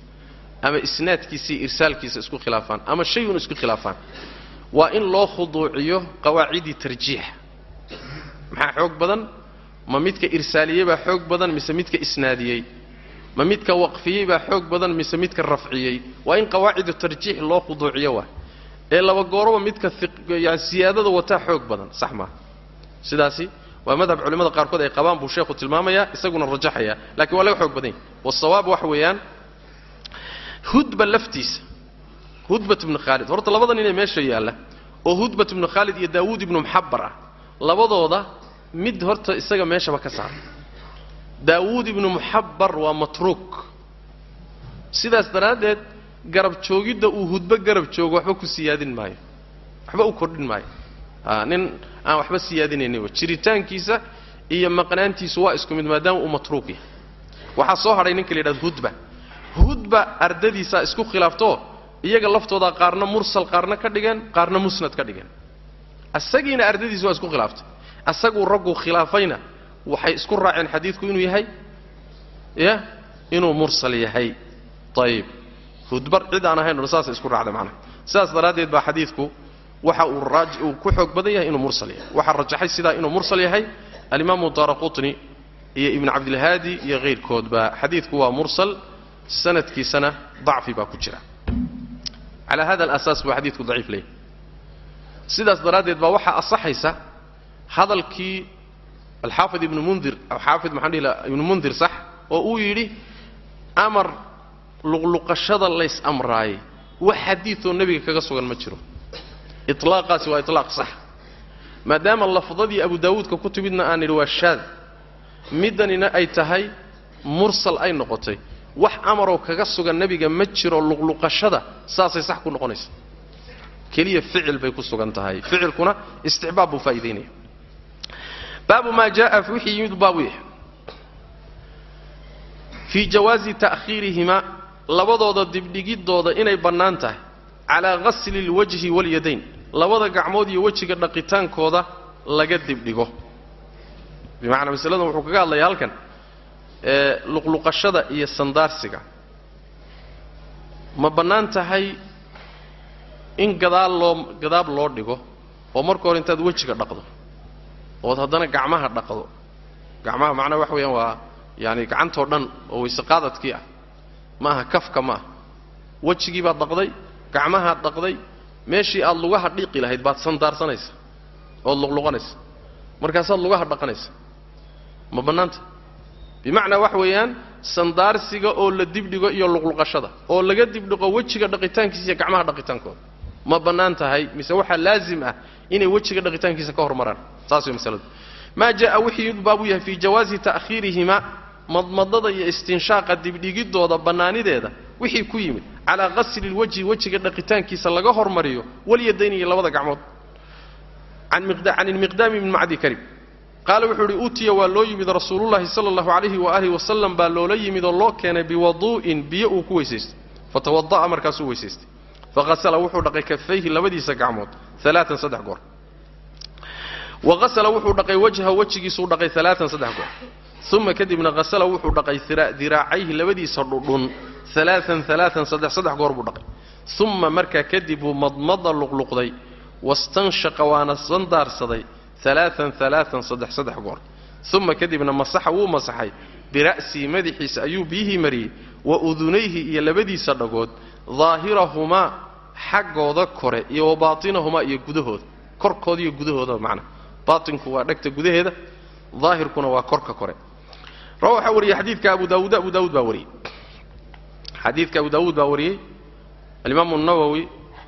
ama isnaadkiisa iyo irsaalkiisa isku khilaafaan. Ama shayun isku khilaafaan. Waa in loo khuduuciyo qawaacidii tarjiixa maxaa xoog badan? Ma midka irsaaliyey baa xoog badan mise midka isnaadiyey? Ma midka waqfiyey baa xoog badan mise midka rafciyey? Waa in qawaacidu tarjiix loo khuduuciyo waa. Ee laba gooroba midka yani siyaadada wataa xoog badan. Sax maaha sidaasi waa madhab culimmada qaarkood ay qabaan buu sheekhu tilmaamayaa isaguna rajaxaya. Lakiin waa laga xoog badan yahy wasawaab waxa weeyaan hudba laftiisa hudbat ibnu khaalid horta labada nin ee meesha yaalla oo hudbat ibnu khaalid iyo daawuud ibnu muxabar ah labadooda mid horta isaga meeshaba ka saara daawuud ibnu muxabbar waa matruuk. Sidaas daraaddeed garab joogidda uu hudbo garab joogo waxba ku siyaadin maayo. Waxba u kordhin maayo nin aan waxba siyaadinayniba jiritaankiisa iyo maqnaantiisu waa isku mid maadaama uu matruuk yahay waxaa soo hadhay ninka la yidhahdo hudba. Hudba ardadiisaa isku khilaaftoo iyaga laftoodaa qaarna mursal qaarna ka dhigeen qaarna musnad ka dhigeen asagiina ardadiisa waa isku khilaaftay asaguu ragguu khilaafayna waxay isku raaceen xadiidku inuu yahay? Ya? Inuu mursal yahay. Ayib hudbar cid aan ahayn saasay isku raacday macnaha. Sidaas daraaddeed baa xadiidku waxa uu ku xoog badan yahay inuu mursal yahay. Waxaa rajaxay sidaa inuu mursal yahay alimaamu daara qutni iyo ibnu cabdilhaadi iyo hayrkoodba xadiidku waa mursal sanadkiisana dacfi baa ku jira. Calaa hada alasaas buu xadiidku daciif leeyahy sidaas daraaddeed baa waxaa asaxaysa hadalkii alxaafid ibnu mundir xaafid maxaan dhihi ibnu mundir sax oo uu yidhi amar luqluqashada lays amraayey wax xadiidoo nebiga kaga sugan ma jiro ilaaqaasi waa ilaaq sax. Maadaama lafdadii abu daawuudka ku timidna aan nidhi waa shaad middanina ay tahay mursal ay noqotay. Wax amaroo kaga sugan nebiga ma jiro luqluqashada saasay sax ku noqonaysa. Keliya ficil bay ku sugan tahay. Ficilkuna istixbaab buu faa'idaynaya baabu maa jaaa wixii yimid baabu yahay fii jawaazi ta'khiirihima labadooda dibdhigiddooda inay bannaan tahay. Calaa ghasli اlwajhi waاlyadayn labada gacmood iyo wejiga dhaqitaankooda laga dibdhigo. Bimacnaa masaladan wuxuu kaga hadlayaa halkan ee luqluqashada iyo sandaarsiga. Ma bannaan tahay in gadaal loo gadaab loo dhigo oo marka hore intaad wejiga dhaqdo ood haddana gacmaha dhaqdo. Gacmaha macnaha waxa weeyaan waa yaani gacantoo dhan oo wayse qaadadkii ah. Ma aha kafka ma aha wejigii baad dhaqday gacmahaad dhaqday meeshii aad lugaha dhiiqi lahayd baad sandaarsanaysa ood luqluqanaysa. Markaasaad lugaha dhaqanaysa. Ma bannaanta? Bimacnaa wax weeyaan sandaarsiga oo la dibdhigo iyo luqluqashada oo laga dibdhigo wejiga dhaqitaankiisa iyo gacmaha dhaqitaankooda. Ma bannaan tahay mise waxaa laazim ah inay wejiga dhaqitaankiisa ka hormaraan. Saas way masaladu. Maa jaa wixii baabu yahay fii jawaazi ta'khiirihima madmadada iyo istinshaaqa dibdhigiddooda bannaanideeda wixii ku yimid calaa qasli lwajhi wejiga dhaqitaankiisa laga hormariyo walyadayn iyo labada gacmood. Can ilmiqdaami bni macdi karib. Qaala wuxuu idhi utiya waa loo yimid rasuulullahi sala allahu calayhi waaalih wasalam baa loola yimid oo loo keenay biwaduu'in biyo uu ku weysaystay. Fatawada'a markaasuu weysaystay. Fahasala wuxuu dhaqay kafayhi labadiisa gacmood alaaan saddex goor. Wa hasala wuxuu dhaqay wajha wejigiisuu dhaqay alaaan saddex goor uma kadibna hasala wuxuu dhaqay diraacayhi labadiisa dhudhun. Alaaan alaaan saddex saddex goor buu dhaqay. Uma markaa kadib buu madmada luqluqday. Wastanshaqa waana sandaarsaday. Alaaan alaaan saddex saddex goor. Uma kadibna masaxa wuu masaxay. Bira'sihi madaxiisa ayuu biyihii mariyey. Wa udunayhi iyo labadiisa dhagood. Daahirahumaa xaggooda kore iyo wa baatinahumaa iyo gudahooda. Korkooda iyo gudahooda macnaa baatinku waa dhegta gudaheeda daahirkuna waa korka kore waxaa wariyey xadiidka abu daawuud abu daawuud baa wariyey xadiidka abu daawuud baa wariyey alimaamu nawowi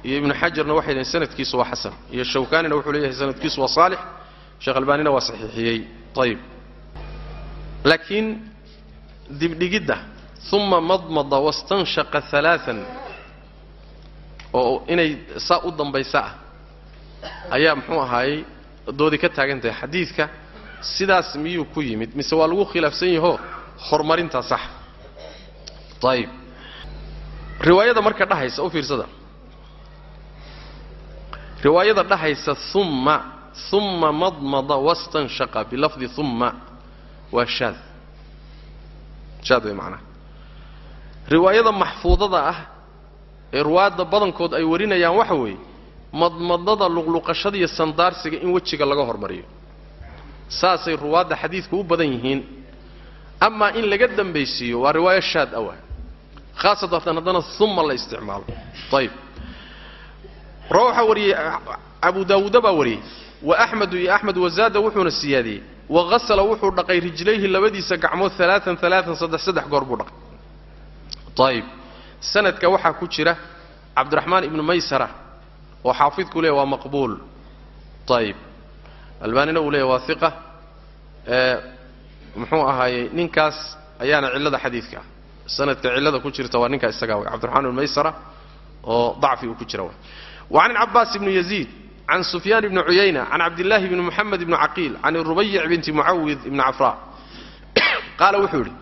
iyo ibnu xajarna waxay dhaheen sanadkiisu waa xasan iyo shawkaanina wuxuu leeyahay sanadkiisu waa saalix. Sheekh albaanina waa saxiixiyey. Ayib laakiin dibdhigidda uma madmada wastanshaqa alaaan oo inay saa u dambaysa ah ayaa muxuu ahaayey doodi ka taagan tahay xadiidka sidaas miyuu ku yimid? Mise waa lagu khilaafsan yahoo horumarintaa sax. Ayib riwaayada marka dhahaysa u fiirsada. Riwaayada dhahaysa umma uma madmada wastanshaqa bilafdi umma waa shaad. Shaad way macnaha riwaayada maxfuudada ah ee ruwaadda badankood ay warinayaan waxa weeye madmadada luqluqashada iyo sandaarsiga in wejiga laga hormariyo saasay ruwaadda xadiidku u badan yihiin. Amaa in laga dambaysiiyo waa riwaayo shaad awa khaasatan haddana uma la isticmaalo. Ayib ra waxaa wariyey abu daawuuda baa wariyey wa axmedu iyo axmed wazaada wuxuuna siyaadiyey waghasala wuxuu dhaqay rijlayhi labadiisa gacmood alaaan alaaan saddex saddex goor buu dhaqay. Ayib sanadka waxaa ku jira cabdiraxmaan ibnu maysara oo xaafidku leeya waa maqbuul. Ayib albanina uu leeya waa iqa muxuu ahaayey ninkaas ayaana cillada xadiidka. Ah sanadka cillada ku jirta waa ninkaa isagaa way cabdiraxmaan bn maysara oo dacfi uu ku jira way wa can ilcabaas ibni yaziid can sufyaan ibni cuyayna can cabdillaahi bni moxamed ibni caqiil can irubayic binti mucawid ibni cafra qaala wuxuu yidhi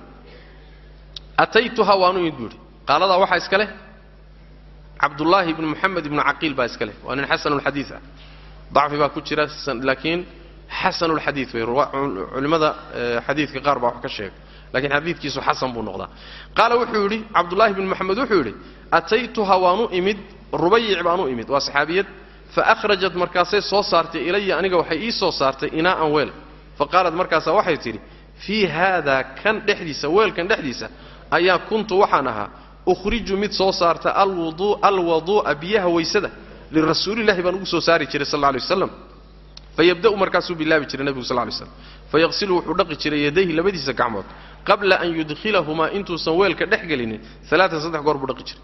ataytuha waanu imid buu yidhi qaaladaa waxaa iska leh cabdullaahi ibni moxamed ibni caqiil baa iska leh. Waa nin xasanulxadiid ah dacfi baa ku jira laakiin xasanulxadiid bay culimmada eh, xadiidka qaar baa wax ka sheegay lakiin xadiidkiisu xasan buu noqdaa. Qaala wuxuu yidhi cabdullaahi bn maxamed wuxuu yidhi ataytuha waanu imid rubayic baanu imid. Waa saxaabiyad. Faakhrajat markaasay soo saartay ilaya aniga waxay ii soo saartay inaa'an weel. Faqaalat markaasaa waxay tidhi fii haadaa kan dhexdiisa weelkan dhexdiisa ayaa kuntu waxaan ahaa ukhriju mid soo saarta alwaduu'a biyaha weysada lirasuulillahi baan ugu soo saari jiray sal lay waslam fayabda'u markaasuu bilaabi jiray nebigu sal lay slam fayaqsilu wuxuu dhaqi jiray yadayhi labadiisa gacmood qabla an yudkhilahumaa intuusan weelka dhex gelinin alaatan saddex goor buu dhaqi jiray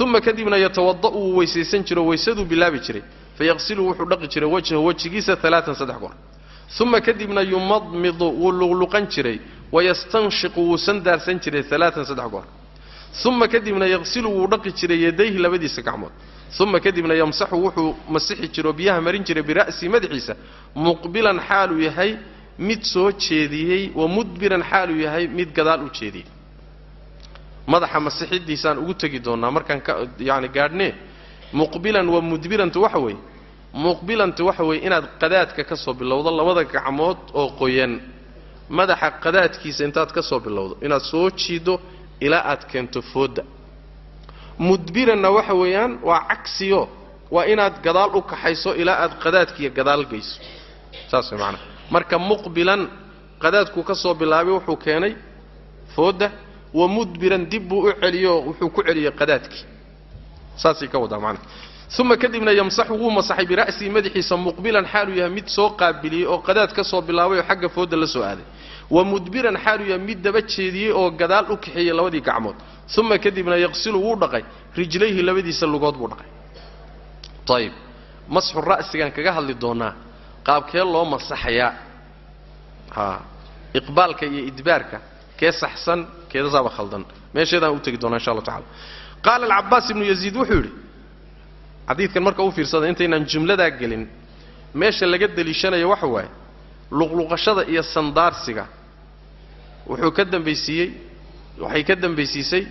uma kadibna yatawada'u wuu weysaysan jiro weysaduu bilaabi jiray fayaqsilu wuxuu dhaqi jiray wajhahu wejigiisa alaatan saddex goor uma kadibna yumadmidu wuu luqluqan jiray wayastanshiqu wuu sandaarsan jiray alaatan saddex goor uma kadibna yaqsilu wuu dhaqi jiray yadayhi labadiisa gacmood uma kadibna yamsaxu wuxuu masixi jiro biyaha marin jiray bira'sii madaxiisa muqbilan xaaluu yahay mid soo jeediyey wa mudbiran xaaluu yahay mid gadaal u jeediyey. Madaxa masixidiisaan ugu tegi doonnaa markaan ka yani gaadhnee muqbilan wa mudbirantu waxa weeye muqbilantu waxa weeye inaad qadaadka ka soo bilowdo labada gacmood oo qoyan. Madaxa qadaadkiisa intaad ka soo bilowdo inaad soo jiiddo ilaa aad keento foodda mudbiranna waxa weeyaan waa cagsiyo waa inaad gadaal u kaxayso ilaa aad qadaadkiiyo gadaal geyso. Saas way macanaha marka muqbilan qadaadkuu ka soo bilaabay wuxuu keenay foodda wa mudbiran dib buu u celiyo wuxuu ku celiyey qadaadkii saasay ka wadaa macnaha uma kadibna yamsaxu wuu masaxay bira'sii madaxiisa muqbilan xaaluu yahay mid soo qaabiliyey oo qadaad ka soo bilaabay oo xagga foodda la soo aaday. Wa mudbiran xaaluu yahay mid daba jeediyey oo gadaal u kaxeeyey labadii gacmood uma kadibna yaqsilu wuu dhaqay rijlayhi labadiisa lugood buu dhaqay ayib masxu ra'sigaan kaga hadli doonaa qaabkee loo masaxayaa ha iqbaalka iyo idbaarka kee saxsan keedasaaba khaldan meesheedaan u tegi doonaa insha allah tacala qaala alcabaas ibnu yaziid wuxuu yidhi xadiidkan marka u fiirsada intaynaan jumladaa gelin meesha laga deliishanayo waxa waaye luqluqashada iyo sandaarsiga wuxuu ka dambaysiiyey waxay ka dambaysiisay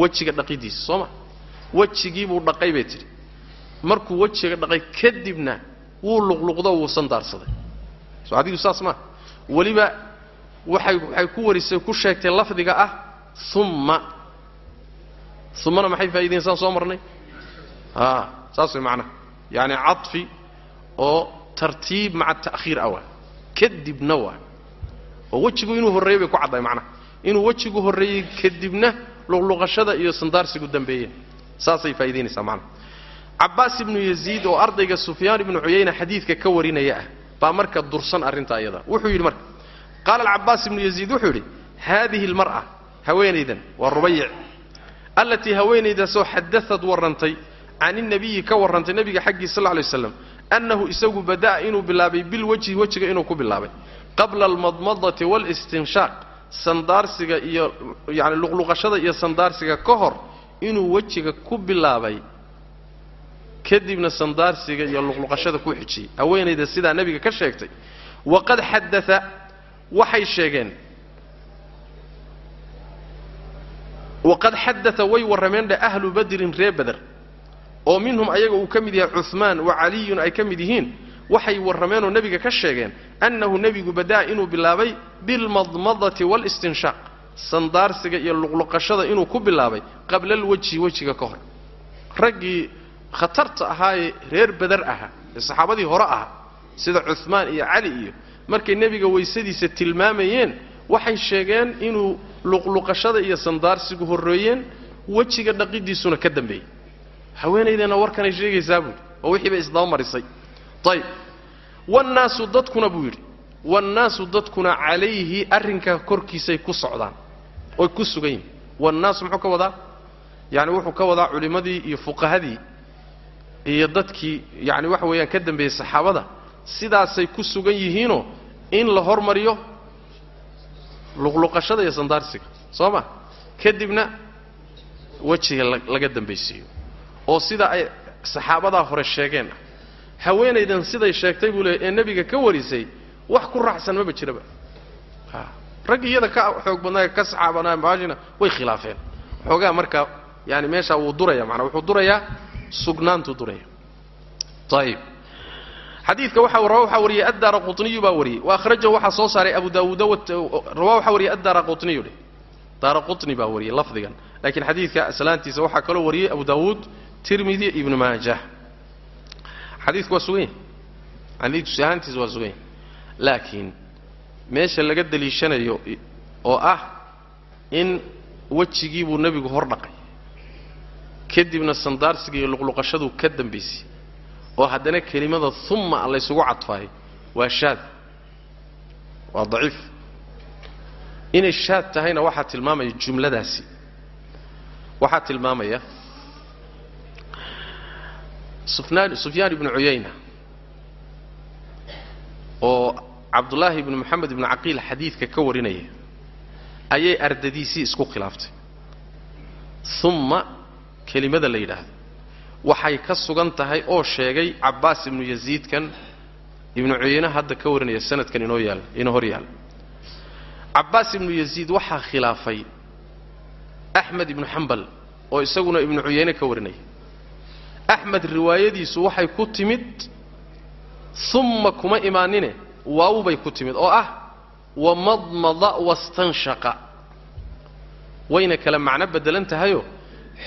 wejiga dhaqidiisa soo ma? Wejigiibuu dhaqay bay tidhi. Markuu wejiga dhaqay kadibna wuu luqluqdo wuu sandaarsaday. Soo adigu saas maa weliba waxay waxay ku warisay ku sheegtay lafdiga ah umma ummana maxay faa'idayen saan soo marnay? A saas way macnaha yaani caطfi oo tartiib maca ta'khiir ah waa. Kadibna waa. Oo wejigu inuu horreeyey bay ku caddahay macnaha inuu wejigu horreeyey kadibna luqluqashada iyo sandaarsigu dambeeyeen saasay faa'idaynaysaa macnaha cabbaas ibnu yaziid oo ardayga sufyaan ibnu cuyayna xadiidka ka warinaya ah baa marka dursan arrintaa iyada wuxuu yidhi marka qaala alcabaas ibnu yaziid wuxuu yidhi haadihi almar'a haweenaydan waa rubayic allatii haweenaydaasoo xadaad warrantay can inabiyi ka warrantay nebiga xaggii sal lay waslam annahu isagu bada'a inuu bilaabay bilwajhi wejiga inuu ku bilaabay qabla almadmadati waalistinshaaq sandaarsiga iyo yacni luqluqashada iyo sandaarsiga ka hor inuu wejiga ku bilaabay kadibna sandaarsiga iyo luqluqashada ku xijiyey. Haweenayda sidaa nebiga ka sheegtay waqad xadaa waxay sheegeen waqad xadaa way warrameen dhe ahlu badrin ree beder oo minhum ayaga uu ka mid yahay cuhmaan wa caliyun ay ka mid yihiin waxay warrameenoo nebiga ka sheegeen annahu nebigu badaa inuu bilaabay bilmadmadati waalistinshaaq sandaarsiga iyo luqluqashada inuu ku bilaabay qabla alwejhi wejiga ka hor. Raggii khatarta ahaayee reer beder ahaa ee saxaabadii hore ahaa sida cuhmaan iyo cali iyo markay nebiga weysadiisa tilmaamayeen waxay sheegeen inuu luqluqashada iyo sandaarsigu horreeyeen wejiga dhaqidiisuna ka dambeeyey. Haweenaydeenna warkanay sheegaysaa buuhi oo wixii bay isdaba marisay ayb wannaasu dadkuna buu yidhi wannaasu dadkuna calayhi arrinkaa korkiisay ku socdaan oy ku sugan yihiin wannaasu muxuu ka wadaa? Yacni wuxuu ka wadaa culimmadii iyo fuqahadii iyo dadkii yacni waxa weeyaan ka dambeeyey saxaabada sidaasay ku sugan yihiinoo in la hormariyo luqluqashada iyo sandaarsiga soo ma? Kadibna wejiga laga dambaysiiyo oo sida ay saxaabadaa hore sheegeen. ah haweenaydan siday sheegtay buu leeyay ee nebiga ka warisay wax ku raacsan maba jiraba rag iyada ka xoog badnaa ka saxaabanaa maashina way khilaafeen. Xoogaa marka yaani meeshaa wuu duraya maanaa wuxuu durayaa sugnaantuu duraya. Ayib xadiidka waxa waxaa wariyey addaara qutniyu baa wariyey wa akhrajahu waxaa soo saaray abu daawuuda rawaa waxaa wariyey addaara qutniyu dheh daara qutni baa wariyey lafdigan. Laakiin xadiidka aslaantiisa waxaa kaloo wariyey abu daawuud tirmidi ibnu maajah xadiidku waa sugan yahay xadiidku sahaantiisa waa sugan yahay laakiin meesha laga deliishanayo oo ah in wejigii buu nebigu hor dhaqay kadibna sandaarsiga iyo luqluqashaduu ka dambaysay oo haddana kelimada humma laysugu cadfaayo waa shaad waa daciif inay shaad tahayna waxaa tilmaamaya jumladaasi waxaa tilmaamaya sufyaan ibnu cuyayna oo cabdullaahi ibnu moxamed ibnu caqiil xadiidka ka warinaya ayay ardadiisii isku khilaaftay. Humma kelimada la yidhaahdo waxay ka sugan tahay oo sheegay cabbaas ibnu yaziidkan ibnu cuyayne hadda ka warinaya sanadkan inoo yaal inoo hor yaal. Cabbaas ibnu yaziid waxaa khilaafay axmed ibnu xambal oo isaguna ibnu cuyayne ka warinaya axmed riwaayadiisu waxay ku timid humma kuma imaanine waaw bay ku timid. Oo ah wamadmada wastanshaqa wayna kala macno beddelan tahayoo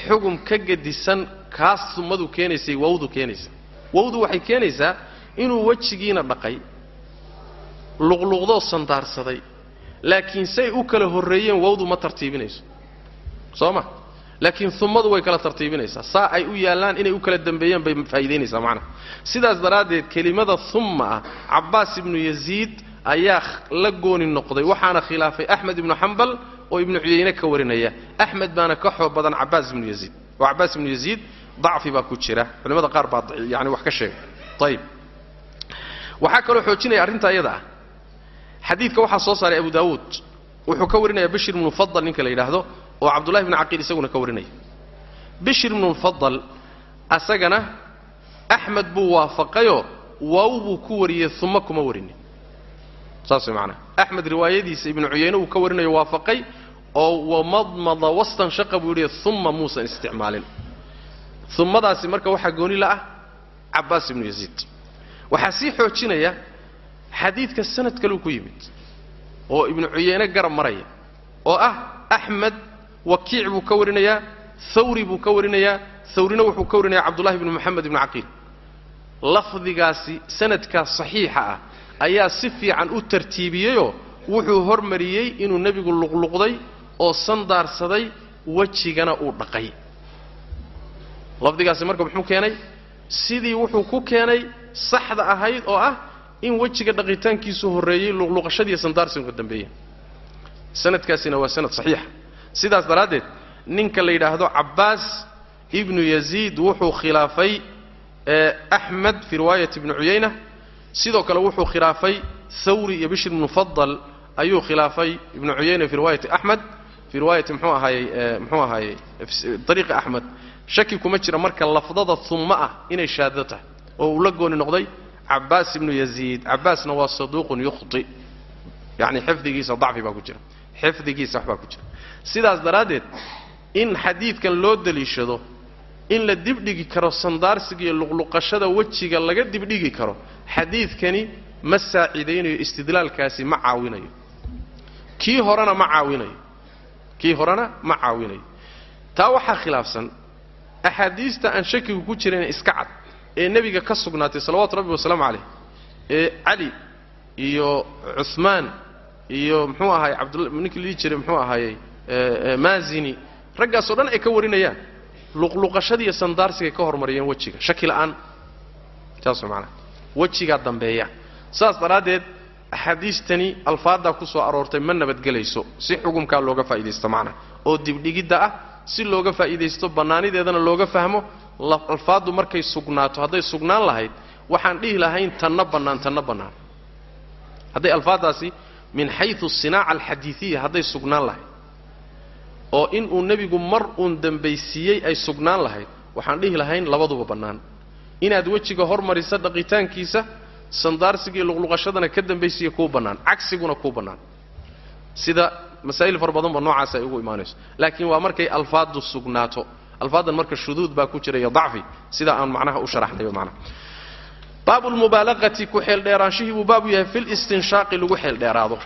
xugum ka gedisan kaas summadu keenaysay wawdu keenaysa wawdu waxay keenaysaa inuu wejigiina dhaqay luqluqdoo sandaarsaday laakiin say u kala horreeyeen wawdu ma tartiibinayso. Soo ma laakiin ummadu way kala tartiibinaysaa. Saa ay u yaallaan inay u kala dambeeyeen bay faa'idaynaysaa macnaha. Sidaas daraaddeed kelimada humma ah cabbaas ibnu yaziid ayaa la gooni noqday waxaana khilaafay axmed ibnu xambal oo ibnu cuyayne ka warinaya. Axmed baana ka xoog badan cabbaas ibnu yaziid. Oo cabbaas ibnu yaziid dacfi baa ku jira. Culimmada qaar baa yani wax ka sheegay. Ayib waxaa kaloo xoojinaya arrinta iyada ah. Xadiidka waxaa soo saaray abu daawuud. Wuxuu ka warinaya bishir ibnu mufadal ninka la yidhaahdo oo cabdullahi bni caqiil isaguna ka warinaya bishir ibnu mufadal asagana axmed buu waafaqayoo waaw buu ku wariyey uma kuma warinin. Saas way macanaha axmed riwaayadiisa ibnu cuyayne uu ka warinayo waafaqay oo wamadmada wastanshaqa buu yidhi uma muusan isticmaalin. Umadaasi marka waxaa gooni la ah cabbaas ibnu yaziid. Waxaa sii xoojinaya xadiidka sanad kaleu ku yimid oo ibnu cuyayne garab maraya oo ah axmed wakiic buu ka warinayaa hawri buu ka warinayaa hawrina wuxuu ka warinaya cabdullahi ibnu moxamed ibnu caqiil lafdigaasi sanadkaas saxiixa ah ayaa si fiican u tartiibiyeyoo wuxuu hormariyey inuu nebigu luqluqday oo sandaarsaday wejigana uu dhaqay. Lafdigaasi marka muxuu keenay? Sidii wuxuu ku keenay saxda ahayd oo ah in wejiga dhaqitaankiisu horreeyey luqluqashadiiyo sandaarsigu ka dambeeyeen sanadkaasina waa sanad saxiixa sidaas daraaddeed ninka la yidhaahdo cabbaas ibnu yaziid wuxuu khilaafay axmed fii riwaayati ibni cuyayna sidoo kale wuxuu khilaafay hawri iyo bishir ibnu ayuu khilaafay ibnu cuyayna fi riwaayati axmed fii riwaayati mxuu ahaayey mxuu ahaayey ariiqi axmed shaki kuma jira marka lafdada umma ah inay shaado tahay oo uu la gooni noqday cabaas ibnu yaziid. Cabaasna waa saduuqun yukhti yani xifdigiisa dacfi baa ku jira xifdigiisa waxbaa ku jira. Sidaas daraaddeed in xadiidkan loo daliishado in la dibdhigi karo sandaarsiga iyo luqluqashada wejiga laga dibdhigi karo xadiidkani ma saacidaynayo istidlaalkaasi ma caawinayo. Kii horena ma caawinayo. Kii horena ma caawinayo. Taa waxaa khilaafsan axaadiista aan shakigu ku jirayn iska cad ee nebiga ka sugnaatay salawaatu rabbi wasalaamu calayh ee cali iyo cuhmaan iyo muxuu ahaay abdula ninkii lihi jiray muxuu ahaayey maazini. Raggaasoo dhan ay ka warinayaan. Luqluqashadiiyo sandaarsigay ka hormariyeen wejiga. Shaki la'aan. Saas maanaa wejigaa dambeeya. Saas daraaddeed axaadiistani alfaaddaa ku soo aroortay ma nabadgelayso si xukumkaa looga faa'idaysto macnaa oo dibdhigidda ah si looga faa'iidaysto bannaanideedana looga fahmo alfaaddu markay sugnaato hadday sugnaan lahayd waxaan dhihi lahayn tanna bannaan tanna bannaan. Hadday alfaaddaasi min xayu sinaaca alxadiidiya hadday sugnaan lahayd. oo inuu nebigu mar uun dambaysiiyey ay sugnaan lahayd. Waxaan dhihi lahayn labaduba bannaan. Inaad wejiga hormarisa dhaqitaankiisa sandaarsigiiyo luqluqashadana ka dambaysiiya kuu bannaan. Cagsiguna kuu bannaan. Sida masaa'il fara badanba noocaas ay ugu imaanayso. Laakiin waa markay alfaaddu sugnaato. Alfaaddan marka shuduud baa ku jira iyo dacfi. Sida aan macnaha u sharaxnayo macnaha baabu lmubaalaqati ku xeeldheeraanshihii buu baabu yahay fi listinshaaqi lagu xeeldheeraado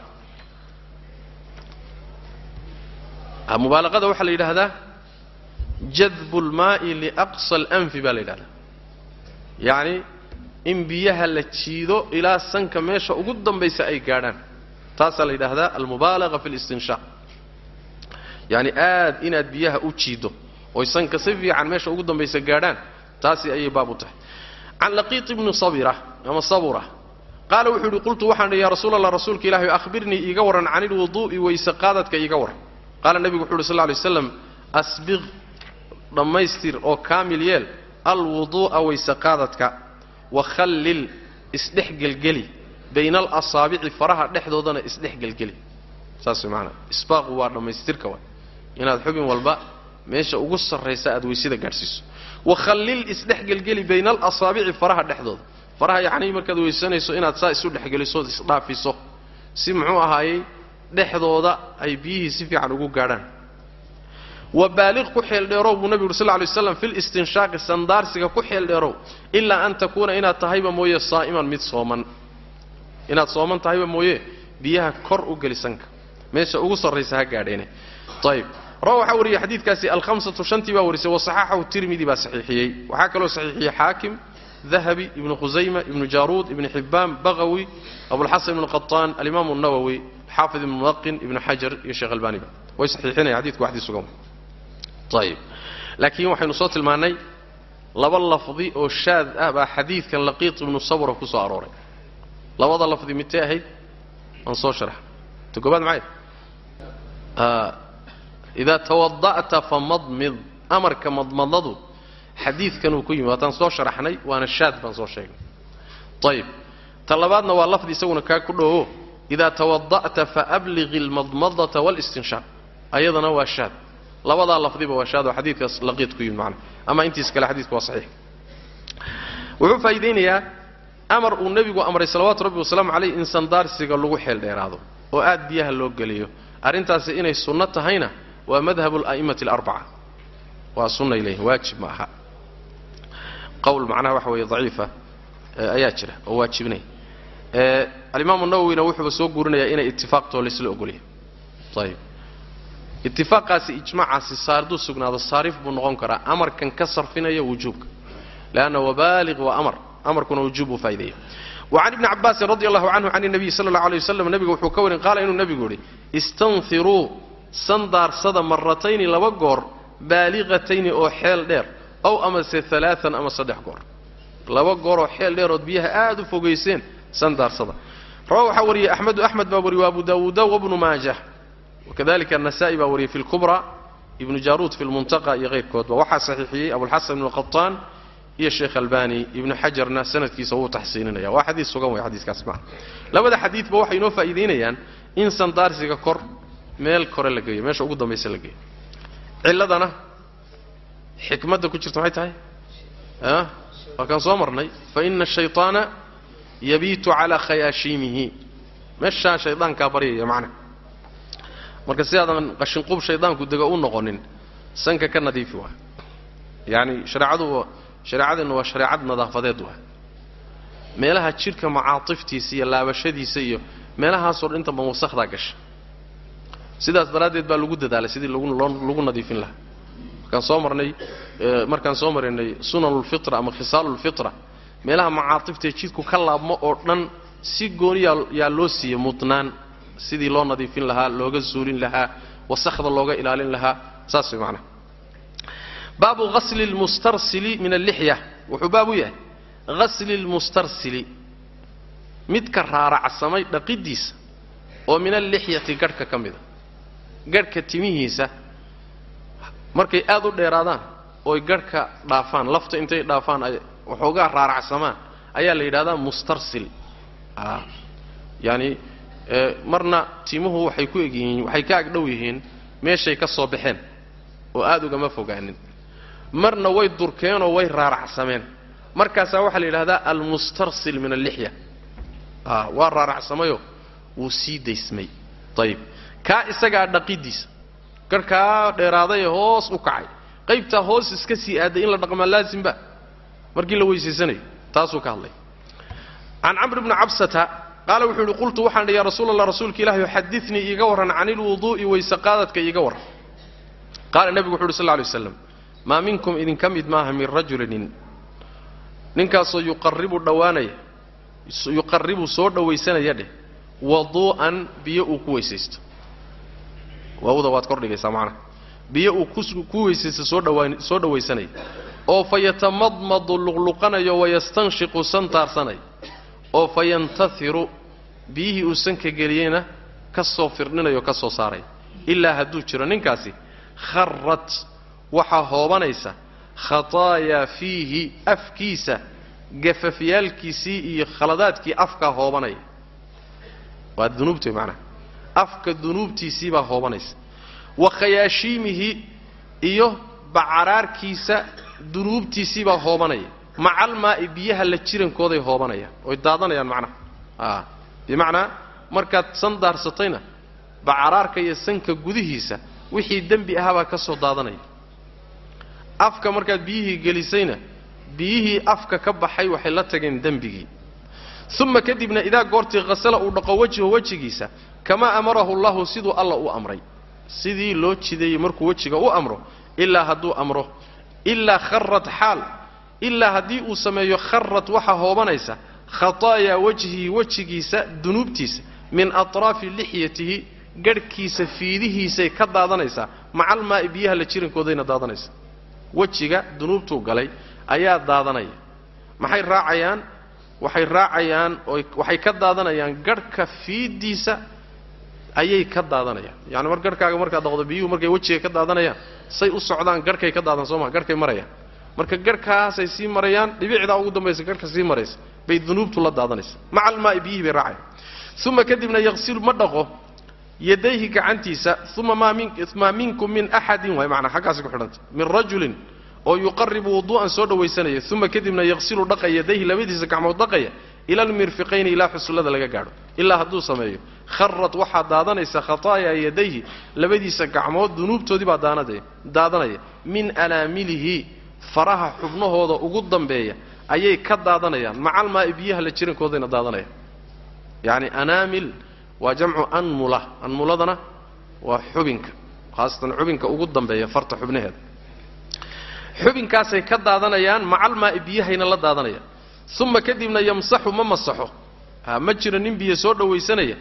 mubaalaqada waxaa la yidhaahdaa jadbu lmaa'i liaqsa alanfi baa la yidhahdaa yacni in biyaha la jiido ilaa sanka meesha ugu dambaysa ay gaadhaan. Taasaa la yidhaahdaa almubaalaqa fi listinshaaq yacni aad inaad biyaha u jiiddo oy sanka si fiican meesha ugu dambaysa gaadhaan taasi ayay baab u tahay can laqiit ibni sabira ama sabura qaala wuxuu yidhi qultu waxaan idhi yaa rasuul allah rasuulka ilahi ahbirnii iiga warran can ilwuduu'i weyse qaadadka iiga warran qaala nebigu wuxu uhi sal lla lay slam asbiq dhammaystir oo kaamil yeel alwuduu'a weyse qaadadka wakhallil isdhexgelgeli bayna alasaabici faraha dhexdoodana isdhexgelgeli saas way maanaa isbaaqu waa dhammaystirka wa inaad xubin walba meesha ugu sarraysa aad weysada gaadhsiiso wakhallil isdhexgelgeli bayna alasaabici faraha dhexdooda. Faraha yacnii markaad weysanayso inaad saa isu dhexgeliso ood isdhaafiso. Si muxuu ahaayey dhexdooda ay biyihii si fiican ugu gaadhaan. Wa baaliq ku xeeldheerow buu nebigu uri sal ly slam fi listinshaaqi sandaarsiga ku xeeldheerow ilaa an takuuna inaad tahayba mooye saa'iman mid sooman. Inaad sooman tahayba mooye biyaha kor u geli sanka meesha ugu sarraysa ha gaadheene ayb rawa waxaa wariyey xadiidkaasi alhamsatu shantii baa warisay wasaxaxahu tirmidi baa saxiixiyey. Waxaa kaloo saxiixiyey xaakim dahabi ibnu khusayma ibnu jaaruud ibnu xibbaan baqawi abulxasan ibnu qaطaan alimaamu nawowi xaafid ibnu mulaqin ibnu xajar iyo sheekh albaniba way saxiixinaya xadidku waxdii sugan ayib laakiin waxaynu soo tilmaannay laba lafdi oo shaad ah baa xadiidkan laqiiq ibnu sabra ku soo arooray. Labada lafdi midtay ahayd aan soo sharax. Ta koobaad maxay idaa tawada'ta famadmid amarka madmadadu xadiidkan uu ku yimi waataan soo sharaxnay waana shaad baan soo sheegnay ayib ta waa lafdi isaguna kaa ku dhowo idaa tawada'ta faabliqi almadmadata walistinshaaq ayadana waa shaad labadaa lafdiba waa shaad oo xadiidkaas laqiid ku yimid macna ama intiis kale xadiidku waa saxiix wuxuu faa'iidaynayaa amar uu nebigu amray salawaatu rabbi wasalaamu caleyh in lagu xeel dheeraado oo aad biyaha loo geliyo arrintaasi inay sunno tahayna waa madhabu ala'immati alarbaca waa sunnay leeyihiin waajib ma aha. Qowl macnaha waxa weeye daciifa ayaa jira oo waajibinaya alimaamu nawowina wuxuuba soo guurinayaa inay itifaaqtoo laysla ogolyahay. Ayib itifaaqaasi ijmaacaasi hadduu sugnaado saarif buu noqon karaa amarkan ka sarfinaya wujuubka. Leanna wabaaliq waa amar amarkuna wujuub buu faa'ideeya wacan ibni cabaasin radi allahu canhu can nabiyi sala allahu alay wasalam nebiga wuxuu ka warin qaala inuu nebigu yidhi istanfiruu sandaarsada maratayni laba goor baaliqatayni oo xeel dheer ow amase alaaan ama saddex goor. Laba gooroo xeel dheer ood biyaha aad u fogayseen sandaarsada. Rawa waxaa wariyey axmedu axmed baa wariyey abu daawuuda wabnu maajah. Wakadalika anasaa'i baa wariyey fi lkubra ibnu jaaruud fi lmuntaqa iyo hayrkoodba waxaa saxiixiyey abulxasan ibnu qataan iyo sheekh albani ibnu xajarna sanadkiisa wuu taxsiininaya. Waa xadiis sugan way xadiiskaas maa labada xadiidba waxay inoo faa'iidaynayaan in sandaarsiga kor meel kore la geeyo meesha ugu dambaysa la geeyo. Cilladana xikmadda ku jirta maxay tahay? A waa kaan soo marnay. Fa ina ashayطaana yabiitu calaa khayaashiimihi meeshaa shaydaankaa baryaya macna. Marka si aadan shaydaanku dega u noqonin sanka ka nadiifi waa yacani shareecadu shareecadeennu waa shareecad nadaafadeed waa meelaha jidhka macaatiftiisa iyo laabashadiisa iyo meelahaasoo dhan intanba wasakdaa gasha sidaas daraaddeed baa lagu dadaalay sidii lagu nadiifin lahaa. Markaan soo marnay markaan soo marinay sunanulfitra ama khisaalulfitra meelaha macaatiftaee jidhku ka laabmo oo dhan si gooniyaa yaa loo siiya mudnaan. Sidii loo nadiifin lahaa looga suulin lahaa wasakda looga ilaalin lahaa saas way macnaha baabu hasli lmustarsili min allixya wuxuu baab u yahay hasli lmustarsili midka raaracsamay dhaqiddiisa oo min allixyati garhka ka mida garhka timihiisa markay aad u dheeraadaan oy garhka dhaafaan lafta intay dhaafaan ay waxoogaa raaracsamaan ayaa la yidhahdaa mustarsil. Yaani marna timuhu waxay ku egyihiin waxay ka agdhow yihiin meeshay ka soo baxeen oo aad ugama fogaanin. Marna way durkeenoo way raaracsameen. Markaasaa waxaa la yidhahdaa almustarsil min allixya. Waa raaracsamayoo wuu sii daysmay. Ayib kaa isagaa dhaqiddiisa garhkaa dheeraadaye hoos u kacay. Qaybtaa hoos iska sii aaday in la dhaqmaa laasimba markii la weysaysanayo taasuu ka hadlay. Can camr bni cabsata qaala wuxuu yidhi qultu waxaan dhi ya rasuul allah rasuulka ilahi xadinii iiga warran can ilwuduu'i wayse qaadadka iiga warran. Qaala nebigu wuxu uhi sal ly waslam maa minkum idinka mid maaha min rajulinin. Ninkaasoo yuqaribu dhowaanaya yuqaribu soo dhowaysanaya dheh waduu'an biyo uu ku weysaysto waawda waad kordhigaysaa macnaha biyo uu ku weysaysto soo dhawaan soo dhowaysanaya oo fa yatamadmadu luqluqanayo wayastanshiqu santaarsanaya oo fa yantahiru biyihii uu sanka geliyeyna ka soo firdhinayo ka soo saaraya ilaa hadduu jiro ninkaasi kharrat waxaa hoobanaysa khataayaa fiihi afkiisa gafafyaalkiisii iyo khaladaadkii afkaa hoobanaya waa dunuubta macnaha afka dunuubtiisii baa hoobanaysa. Wa khayaashiimihi iyo bacaraarkiisa dunuubtiisii baa hoobanaya macalmaa'i biyaha la jirankooday hoobanayaan oy daadanayaan macnaha. A bimacnaa markaad san daarsatayna bacaraarka iyo sanka gudihiisa wixii dembi ahaabaa ka soo daadanaya. Afka markaad biyihii gelisayna biyihii afka ka baxay waxay la tageen dembigii uma kadibna idaa goortii khasala uu dhaqo wejhu wejigiisa kamaa amarahu llahu siduu alla u amray. Sidii loo jideeyey markuu wejiga u amro ilaa hadduu amro. Ilaa kharrat xaal ilaa haddii uu sameeyo kharrat waxaa hoobanaysa khataayaa wajhihi wejigiisa dunuubtiisa min atraafi lixyatihi garhkiisa fiidihiisay ka daadanaysaa macalmaa'i biyaha la jirankoodayna daadanaysa. Wejiga dunuubtuu galay ayaa daadanaya. Maxay raacayaan waxay raacayaan oo waxay ka daadanayaan garhka fiidiisa ayay ka daadanayaan. Yani mar garhkaaga markaad dhaqdo biyuhu markay wejiga ka daadanayaan say u socdaan garhkay ka daadan soo maa garhkay marayaan. Marka garhkaasay sii marayaan dhibicdaa ugu dambaysa garhka sii maraysa bay dunuubtu la daadanaysa. Maca almaa'i biyihii bay raacayaan. Uma kadibna yaqsilu ma dhaqo yadayhi gacantiisa uma maa minkum min axadin waay manaa xaggaasi ku xidhanta min rajulin oo yuqaribu wuduu'an soo dhowaysanaya uma kadibna yaqsilu dhaqaya yadayhi labadiisa gacmood dhaqaya ila almirfiqayni ilaa xusullada laga gaadho. Ilaa hadduu sameeyo. Kharrat waxaa daadanaysa khataayaa yadayhi labadiisa gacmood dunuubtoodii baa daadanaya. Min anaamilihi faraha xubnahooda ugu dambeeya ayay ka daadanayaan. Macalmaa'i biyaha la jirankoodayna daadanayaan yacni anaamil waa jamcu anmula. Anmuladana waa xubinka khaasatan xubinka ugu dambeeya farta xubnaheeda xubinkaasay ka daadanayaan macalmaa'i biyahayna la daadanayaan. Uma kadibna yamsaxu ma masaxo. Ma jiro nin biyo soo dhowaysanaya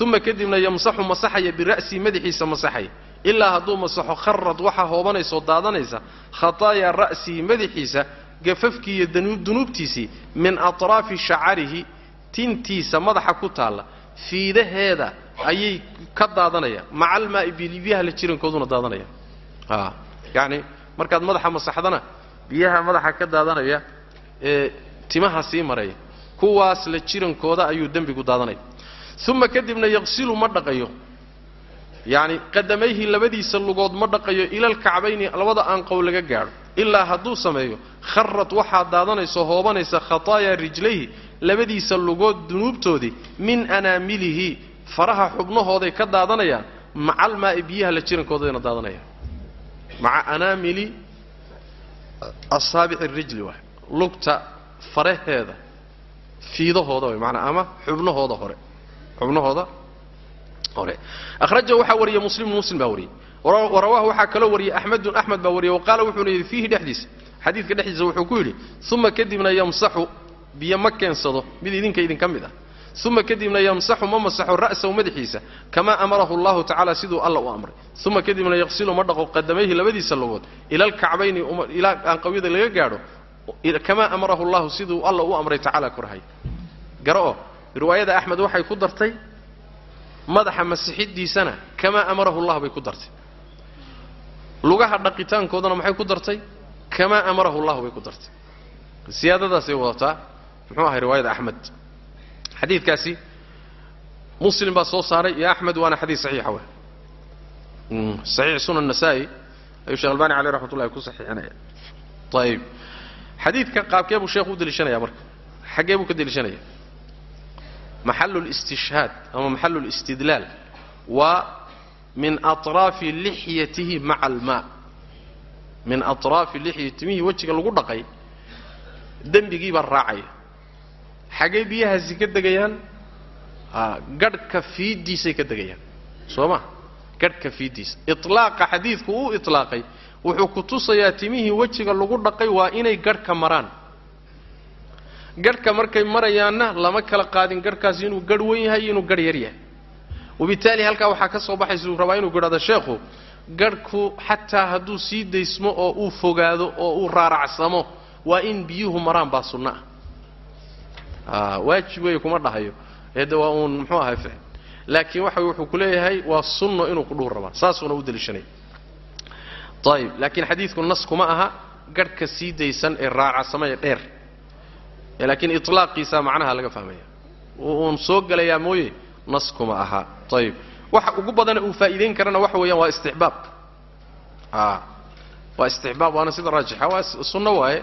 uma kadibna yamsaxu masaxaya bira'sii madaxiisa masaxaya. Ilaa hadduu masaxo kharad waxaa hoobanaysoo daadanaysa khataayaa ra'sihi madaxiisa gafafkii iyo dunuubtiisii min atraafi shacarihi tintiisa madaxa ku taalla. Fiidaheeda ayay ka daadanayaan. Macalmaa'i biyaha la jirankooduna daadanayaan. A yacni markaad madaxa masaxdana biyaha madaxa ka daadanaya ee timaha sii maraya kuwaas la jirankooda ayuu dembigu daadanaya uma kadibna yaqsilu ma dhaqayo. Yacni qadamayhi labadiisa lugood ma dhaqayo ilalkacbayni labada aanqow laga gaadho. Ilaa hadduu sameeyo kharad waxaa daadanayso hoobanaysa khataayaa rijlayhi labadiisa lugood dunuubtoodii min anaamilihi. Faraha xubnahooday ka daadanayaan maca almaa'i biyaha la jirankoodayna daadanayaan maca anaamili asaabici rijli waay. Lugta faraheeda fiidahooda way maanaa ama xubnahooda hore. Xubnahooda hore. Akhrajahu waxaa wariyey muslimu muslim baa wariyey warawaahu waxaa kaloo wariyey axmedun axmed baa wariyey waqaala wuxuuna yidhi fiihi dhexdiisa xadiidka dhexdiisa wuxuu ku yidhi uma kadibna yamsaxu biyo ma keensado. Mid idinka idinka mid ah uma kadibna yamsaxu ma masaxo ra'sahu madaxiisa kamaa amarahu allahu tacala siduu alla u amray. Uma kadibna yaqsilu ma dhaqo qadamayhi labadiisa lugood ila alkacbayni ilaa aanqawyada laga gaadho kamaa amarahu allahu siduu alla u amray tacala korhay. Garo-o riwaayada axmed waxay ku dartay madaxa masixidiisana kamaa amarahu llah bay ku dartay. Lugaha dhaqitaankoodana maxay ku dartay? Kamaa amarahu llahu bay ku dartay. Siyaadadaasay wadataa muxuu ahay riwaayada axmed xadiidkaasi muslim baa soo saaray iyo axmed waana xadiid saxiixa wey saxiix sunan nasaa-i ayuu shekh albani caleyh raxmat ullahi ku saxiixinaya. Ayib xadiidka qaabkee buu sheekhu u deliishanaya marka. Xaggee buu ka deliishanaya maxalu listishhaad ama maxalu listidlaal waa min atraafi lixyatihi maca almaa min atraafi lixyati timihii wejiga lagu dhaqay dembigiibaa raacaya xaggay biyahaasi ka degayaan? Gadhka fiiddiisay ka degayaan. Soo ma gadhka fiiddiisa. Itlaaqa xadiidku uu itlaaqay wuxuu ku tusayaa timihii wejiga lagu dhaqay waa inay gadhka maraan. Gadhka markay marayaanna lama kala qaadin gadhkaasi inuu gadh wen yahay inuu gadh yar yahay. Wabitaali halkaa waxaa ka soo baxaysa uu rabaa inuu gadhado sheekhu gadhku xataa hadduu sii daysmo oo uu fogaado oo uu raaracsamo waa in biyuhu maraan baa sunno ah waajib weeye kuma dhahayo. Eedde waa uun muxuu ahay ficil laakiin waxa wuxuu ku leeyahay waa sunno inuu kudhuur rabaa saasuuna u deliishanaya ayib laakiin xadiidku nas kuma aha. Gadhka sii daysan ee raaracsamaya dheer. Laakiin itlaaqiisa macnaha laga fahmaya. Uun soo gelayaa mooye nas kuma aha. Ayib waxa ugu badana uu faa'iidayn karana waxa weeyaan waa istixbaab. Waa istixbaab waana sida raajixa waa sunno waaye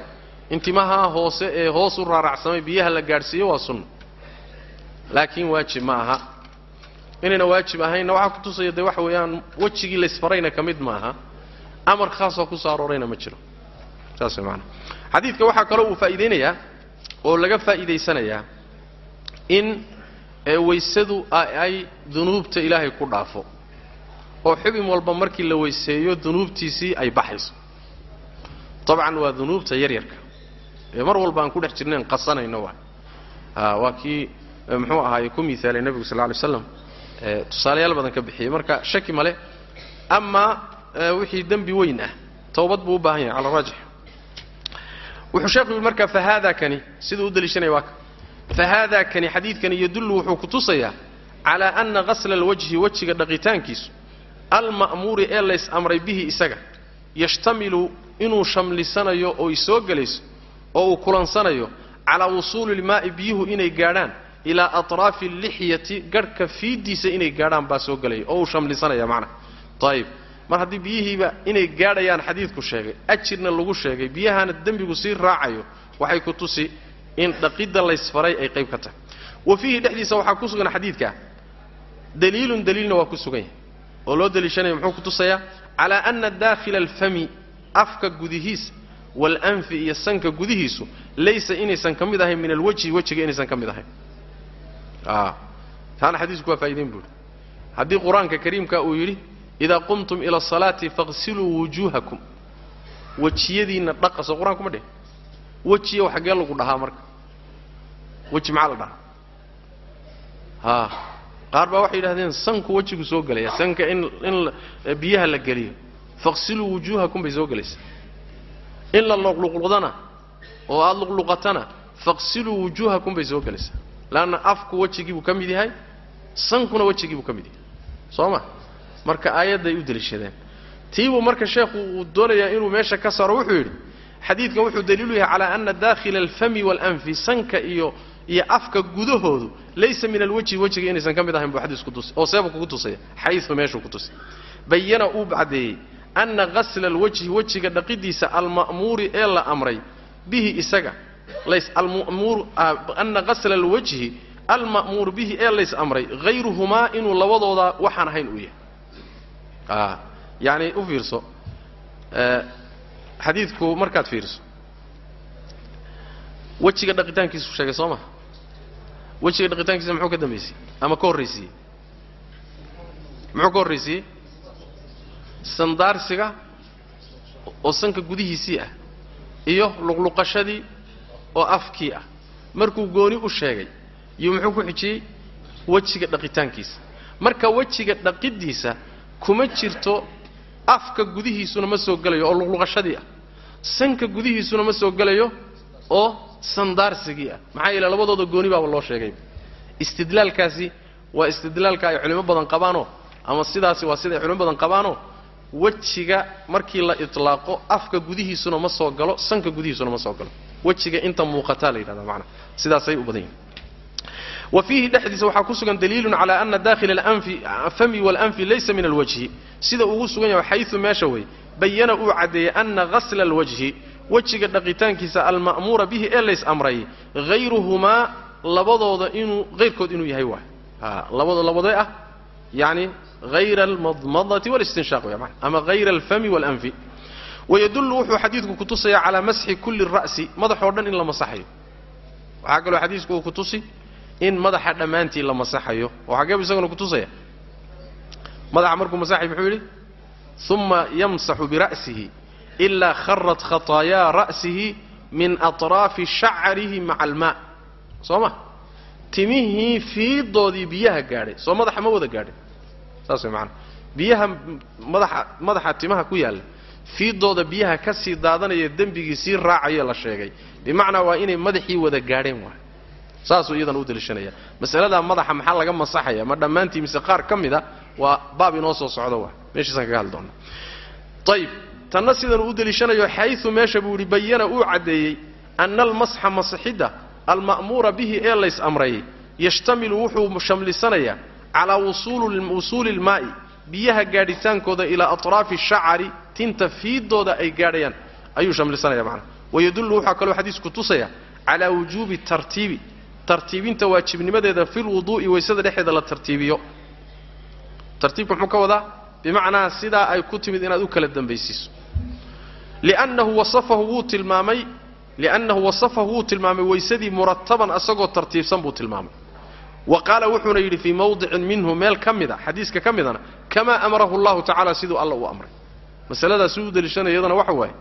intimaha hoose ee hoos u raaracsamay biyaha la gaadhsiiyo waa sunno. Laakiin waajib ma aha. Inayna waajib ahaynna waxaa ku tusaya dee waxa weeyaan wejigii laysfarayna ka mid ma aha amar khaasoo ku soo aroorayna ma jiro. Saas way maanaa xadiidka waxaa kaloo uu faa'iidaynayaa oo laga faa'iidaysanayaa in weysadu ay dunuubta ilaahay ku dhaafo. Oo xubin walba markii la weyseeyo dunuubtiisii ay baxayso. Dabcan waa dunuubta yaryarka mar walba aan ku dhex jirnayn qasanayno waa waa kii muxuu ahaaye ku miaalay nebigu sal alay slam tusaalayaal badan ka bixiyey. Marka shaki male amaa wixii dembi weyn ah towbad buu u baahan yahay cala raajix. Wuxuu sheekhu yidhi marka fahaada kani siduu u deliishanaya waa ka. Fahaada kani xadiidkani yadullu wuxuu ku tusayaa calaa anna ghasla alwajhi wejiga dhaqitaankiisu alma'muuri ee lays amray bihi isaga yashtamilu inuu shamlisanayo oo y soo gelayso oo uu kulansanayo calaa wusuuli ilmaa'i biyuhu inay gaadhaan ilaa atraafi allixyati garhka fiiddiisa inay gaadhaan baa soo gelaya oo uu shamlisanaya macnaha ayib mar haddii biyihiiba inay gaadhayaan xadiidku sheegay ajirna lagu sheegay biyahaana dembigu sii raacayo waxay ku tusi in dhaqidda laysfaray ay qayb ka tahay. Wa fiihi dhexdiisa waxaa ku sugan xadiidkaa daliilun daliilna waa ku sugan yahay. Oo loo daliishanaya muxuu ku tusayaa? Calaa ana daakhila alfami afka gudihiisa waalanfi iyo sanka gudihiisu laysa inaysan ka mid ahayn min alwajhi wejiga inaysan ka mid ahayn. Taana xadiisku waa faa'idayn buuhi haddii qur'aanka kariimka uu yidhi idaa qumtum ila asalaati faqsiluu wujuuhakum. Wejiyadiinna dhaqa qur'aanku ma dheh wejiya xaggee lagu dhahaa marka. Weji maxaa la dhahaa? Haa qaar baa waxay yidhahdeen sanku wejigu soo gelaya sanka in in biyaha la geliyo faqsiluu wujuuhakum bay soo gelaysaa in la luqluqdana oo aada luqluqatana faqsiluu wujuuhakum bay soo gelaysaa leanna afku wejigiibuu ka mid yahay sankuna wejigiibuu ka mid yahay soo ma marka aayadday u deliishadeen tiibuu marka sheekhu uu doonayaa inuu meesha ka saaro wuxuu yidhi xadiidkan wuxuu daliilu yahay calaa ana daakhila alfami waalanfi sanka iyo iyo afka gudahoodu laysa min alwejhi wejiga inaysan ka mid ahayn buu xadiisku tusay oo seebuu kugu tusaya xayu meeshuu ku tusay bayana uu caddeeyey anna ghasla alwajhi wejiga dhaqidiisa alma'muuri ee la amray bihi isaga anna ghasla alwajhi alma'muur bihi ee lays amray hayruhumaa inuu labadooda waxaan ahayn uu yahay. Yacni u fiirso xadiidku markaad fiiriso wejiga dhaqitaankiisu sheegay soo ma? Wejiga dhaqitaankiisa muxuu ka dambaysiyey ama ka horraysiiyey muxuu ka horraysiiyey sandaarsiga oo sanka gudihiisii ah iyo luqluqashadii oo afkii ah. Markuu gooni u sheegay iyo muxuu ku xijiyey? Wejiga dhaqitaankiisa. Marka wejiga dhaqiddiisa kuma jirto afka gudihiisuna ma soo gelayo oo luqluqashadii ah. Sanka gudihiisuna ma soo gelayo oo sandaarsigii ah. Maxaa yeele labadooda gooni baaba loo sheegay. Istidlaalkaasi waa istidlaalka ay culimo badan qabaanoo? Ama sidaasi waa siday culimo badan qabaanoo wejiga markii la itlaaqo afka gudihiisuna ma soo galo sanka gudihiisuna ma soo galo. Wejiga inta muuqataa la yidhahda macnaa sidaasay u badan yihiin wa fiihi dhexdiisa waxaa ku sugan daliilun calaa ana dakhila alanfi fami walanfi laysa min alwajhi. Sida ugu sugan yahay xayu meesha wey bayana uu caddeeyey ana ghasla alwajhi. Wejiga dhaqitaankiisa alma'muura bihi ee lays amray hayruhumaa labadooda inuu hayrkood inuu yahay waay. Labado labadee ah yani hayra almadmadati walistinshaq wey mana ama hayra alfami walanfi wayadullu wuxuu xadiidku kutusayaa calaa masxi kulli ra'si madaxoo dhan in la masaxayo waxaa kaloo xadiisku uu kutusi in madaxa dhammaantii la masaxayo oo xageebu isaguna kutusaya madaxa markuu masaxay muxuu yidhi uma yamsaxu bira'sihi ilaa kharat khataayaa ra'sihi min atraafi shacarihi maca almaa soo ma timihii fiidoodii biyaha gaadhay soo madaxa ma wada gaadhin saas way macanaa biyaha madaxa madaxa timaha ku yaalla fiidooda biyaha ka sii daadanaya dembigii sii raacayo la sheegay. Bimacnaa waa inay madaxii wada gaadheen waay. Saasuu iyadana u daliishanaya masaladaa madaxa maxaa laga masaxaya? Ma dhammaantii mise qaar ka mida waa baab inoo soo socdo wa meeshiisaan kaga hadli doona ayib tanna sidan u deliishanayo xayu meesha buu yidhi bayana uu caddeeyey ana almasxa masxidda alma'muura bihi ee lays amrayay yashtamilu wuxuu shamlisanayaa calaa wusuuli ilmaa'i biyaha gaadhitaankooda ilaa atraafi shacari tinta fiidooda ay gaadhayaan ayuu shamlisanaya macnaa wayadullu waxaa kaloo xadiisku tusaya calaa wujuubi tartiibi tartiibinta waajibnimadeeda filwuduu'i waysada dhexeeda la tartiibiyo tartiibka muxuu ka wadaa bimacnaa sidaa ay ku timid inaad u kala dambaysiiso liannahu wasafahu wuu tilmaamay liannahu wasafahu wuu tilmaamay waysadii murataban asagoo tartiibsan buu tilmaamay wa qaala wuxuuna yidhi fii mawdicin minhu meel ka mida xadiiska ka midana kamaa amarahu allahu tacala siduu alla u amray. Masaladaas u deliishanaya iyadana waxa waaye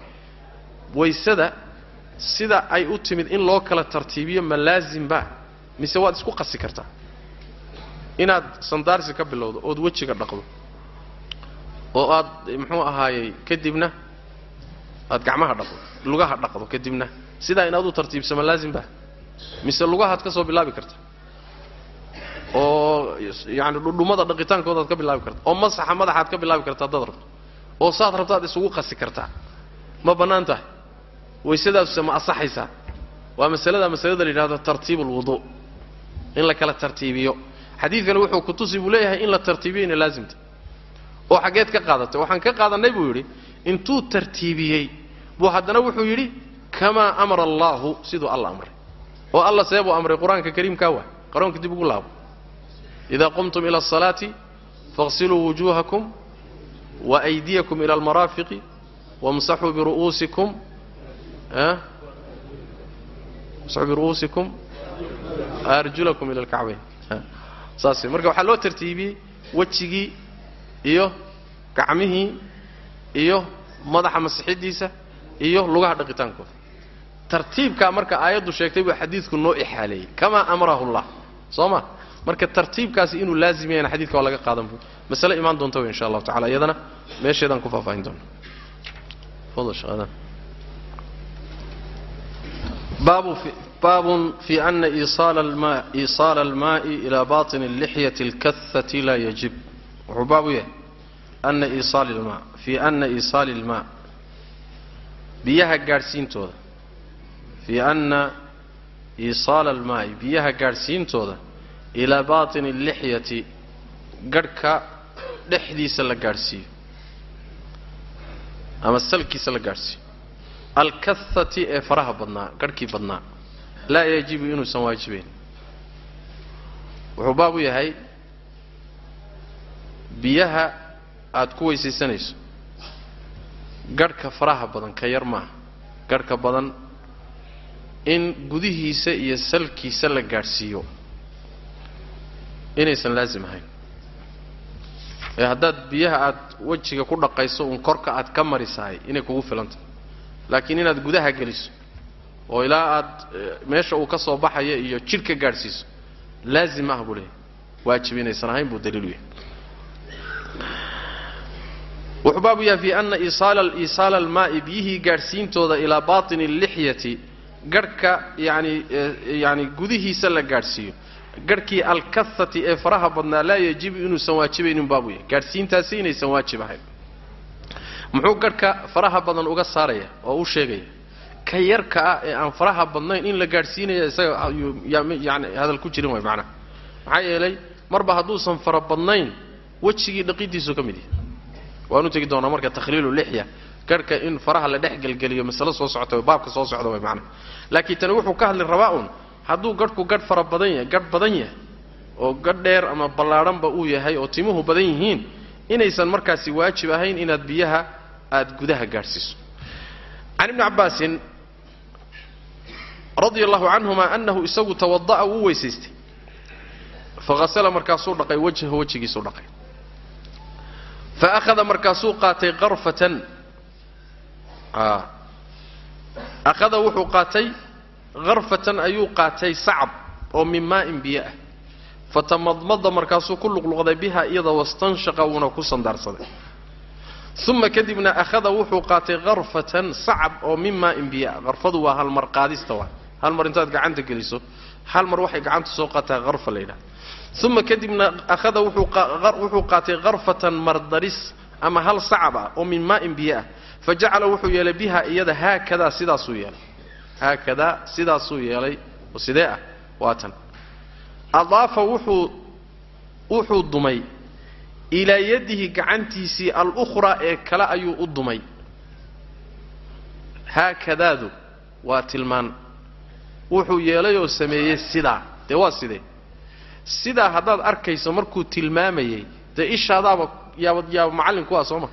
waysada sida ay u timid in loo kala tartiibiyo ma laazimba mise waad isku qasi kartaa? Inaad sandaarsi ka bilowdo ood wejiga dhaqdo oo aad muxuu ahaayey kadibna aad gacmaha dhaqdo lugaha dhaqdo kadibna sidaa inaad u tartiibso ma laazimba mise lugahaad ka soo bilaabi karta oo yani dhudhummada dhaqitaankoodaad ka bilaabi karta oo masaxa madaxaad ka bilaabi karta haddaad rabto oo saad rabto aad isugu qasi kartaa. Ma bannaan tahay? Waysadaasuse ma asaxaysaa waa masalada masalada la yidhahdo tartiib alwuduu in la kala tartiibiyo. Xadiidkani wuxuu kutusi buu leeyahay in la tartiibiyo inay laazimta oo xaggeed ka qaadatay waxaan ka qaadannay buu yidhi intuu tartiibiyey buu haddana wuxuu yidhi kamaa amara allaahu siduu alla amray. Oo alla see buu amray. Qur'aanka kariimkaa waa qaroonka dib ugu laabo idaa qumtum ila asalaati faغsiluu wujuuhakum waaydiyakum ila almaraafiqi wamsaxuu biru'uusikum amsaxuu biru'uusikum arjulakum ila alkacbayn saas marka waxaa loo tartiibiyey wejigii iyo gacmihii iyo madaxa masixidiisa iyo lugaha dhaqitaankooda tartiibkaa marka aayaddu sheegtay buu xadiidku noo ixaaleeyey kamaa amarahu llah soo ma marka tartiibkaasi inuu laazim yahayna xadidka waa laga qaadan bu masale imaan doonta wey insha allahu tacala iyadana meesheedaan ku faahfaahin doona baabun fi ana iisaala alma iisaala almaa'i ilaa baطini lixyati اlkahati laa yajib. Wuxuu baabu yahay ana fii ana iisaali ilmaa biyaha gaadhsiintooda. Fii anna iisaala almaa'i biyaha gaadhsiintooda ilaa baatini allixyati garhka dhexdiisa la gaadhsiiyo ama salkiisa la gaadhsiiyo. Alkahati ee faraha badnaa garhkii badnaa laa yajibu inuusan waajibayn wuxuu baab u yahay biyaha aad ku weysaysanayso garhka faraha badan ka yar maaha. Garhka badan in gudihiisa iyo salkiisa la gaadhsiiyo inaysan laasim ahayn. Ee haddaad biyaha aad wejiga ku dhaqayso uun korka aad ka marisahay inay kugu filantahay laakiin inaad gudaha geliso oo ilaa aad meesha uu ka soo baxaya iyo jidhka gaadhsiiso laazim ah buu leeyahy waajib inaysan ahayn buu daliilu yahay. Wuxuu baabu yahay fi ana iisaala almaa'i biyihii gaadhsiintooda ilaa baatini allixyati garhka yani yani gudihiisa la gaadhsiiyo garhkii alkahati ee faraha badnaa laa yajibu inuusan waajibaynin baabu yahay. Gaadhsiintaasi inaysan waajib ahayn muxuu garhka faraha badan uga saaraya oo u sheegaya ka yarka ah ee aan faraha badnayn in la gaadhsiinaya isaga yani hadal ku jirin way macnaha. Maxaa yeelay marba hadduusan fara badnayn wejigii dhaqidiisu ka mid yahay. Waanu tegi doonaa marka takhliilu lixya garhka in faraha la dhex gelgeliyo masalo soo socota baabka soo socda way macnaha. Laakiin tani wuxuu ka hadli rabaa un hadduu garhku garh fara badan yahay garh badan yahay oo gadh dheer ama ballaadhanba uu yahay oo timuhu badan yihiin inaysan markaasi waajib ahayn inaad biyaha aad gudaha gaadhsiiso. Can ibni cabbaasin radia allahu canhuma anahu isagu tawada'a wuu weysaystay. Fahasala markaasuu dhaqay wajhahu wejigiisuu dhaqay. Fa akhada markaasuu qaatay qarfatan. Akhada wuxuu qaatay karfatan ayuu qaatay sacab oo min maa'in biyo ah. Fatamadmada markaasuu ku luqluqday biha iyada wastanshaqa wuuna ku sandaarsaday. Uma kadibna akhada wuxuu qaatay karfatan sacab oo min maa'in biyo ah. Karfadu waa halmar qaadista waa. Hal intaad gacanta geliso. Hal mar waxay gacanta soo qaataa karfa la yidhaha uma kadibna akhada wuxuu qaatay karfatan mardaris ama hal sacab ah oo min maa'in biyo ah. Fa jacala wuxuu yeelay biha iyada haakadaa sidaasuu yeelay haakadaa sidaasuu yeelay oo sidee ah? Waa tan. Adaafa wuxuu wuxuu dumay. Ilaa yadihi gacantiisii alukhraa ee kale ayuu u dumay. Haakadaadu waa tilmaan. Wuxuu yeelay oo sameeyey sidaa. Dee waa sidee? Sidaa haddaad arkayso markuu tilmaamayay dee ishaadaaba yaaba yaaba macallin ku ah soo ma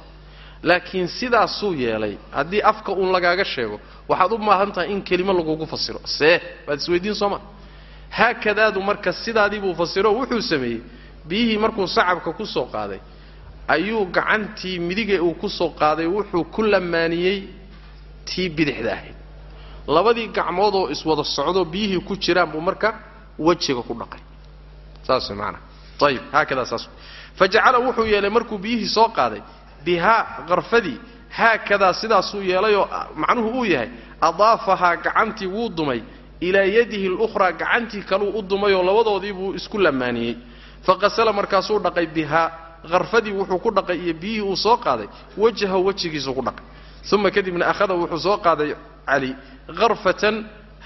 laakiin sidaasuu yeelay haddii afka uun lagaaga sheego waxaad u baahan tahay in kelimo lagugu fasiro. See waad isweydiin soo ma? Haakadaadu marka sidaadiibuu fasiro wuxuu sameeyey. Biyihii markuu sacabka ku soo qaaday ayuu gacantii midige uu ku soo qaaday wuxuu ku lamaaniyey tii bidixda ahayd. Labadii gacmood oo iswada socdo biyihii ku jiraan buu marka wejiga ku dhaqay. Saas maanaa ayib haakadaa saas fa jacala wuxuu yeelay markuu biyihii soo qaaday bihaa qarfadii haakadaa sidaasuu yeelayoo macnuhu uu yahay adaafahaa gacantii wuu dumay ilaa yadihi lukhraa gacantii kaluu u dumayoo labadoodii buu isku lamaaniyey faqasala markaasuu dhaqay bihaa qarfadii wuxuu ku dhaqay iyo biyihii uu soo qaaday wajha wejigiisuu ku dhaqay. Uma kadibna akhada wuxuu soo qaaday cali karfatan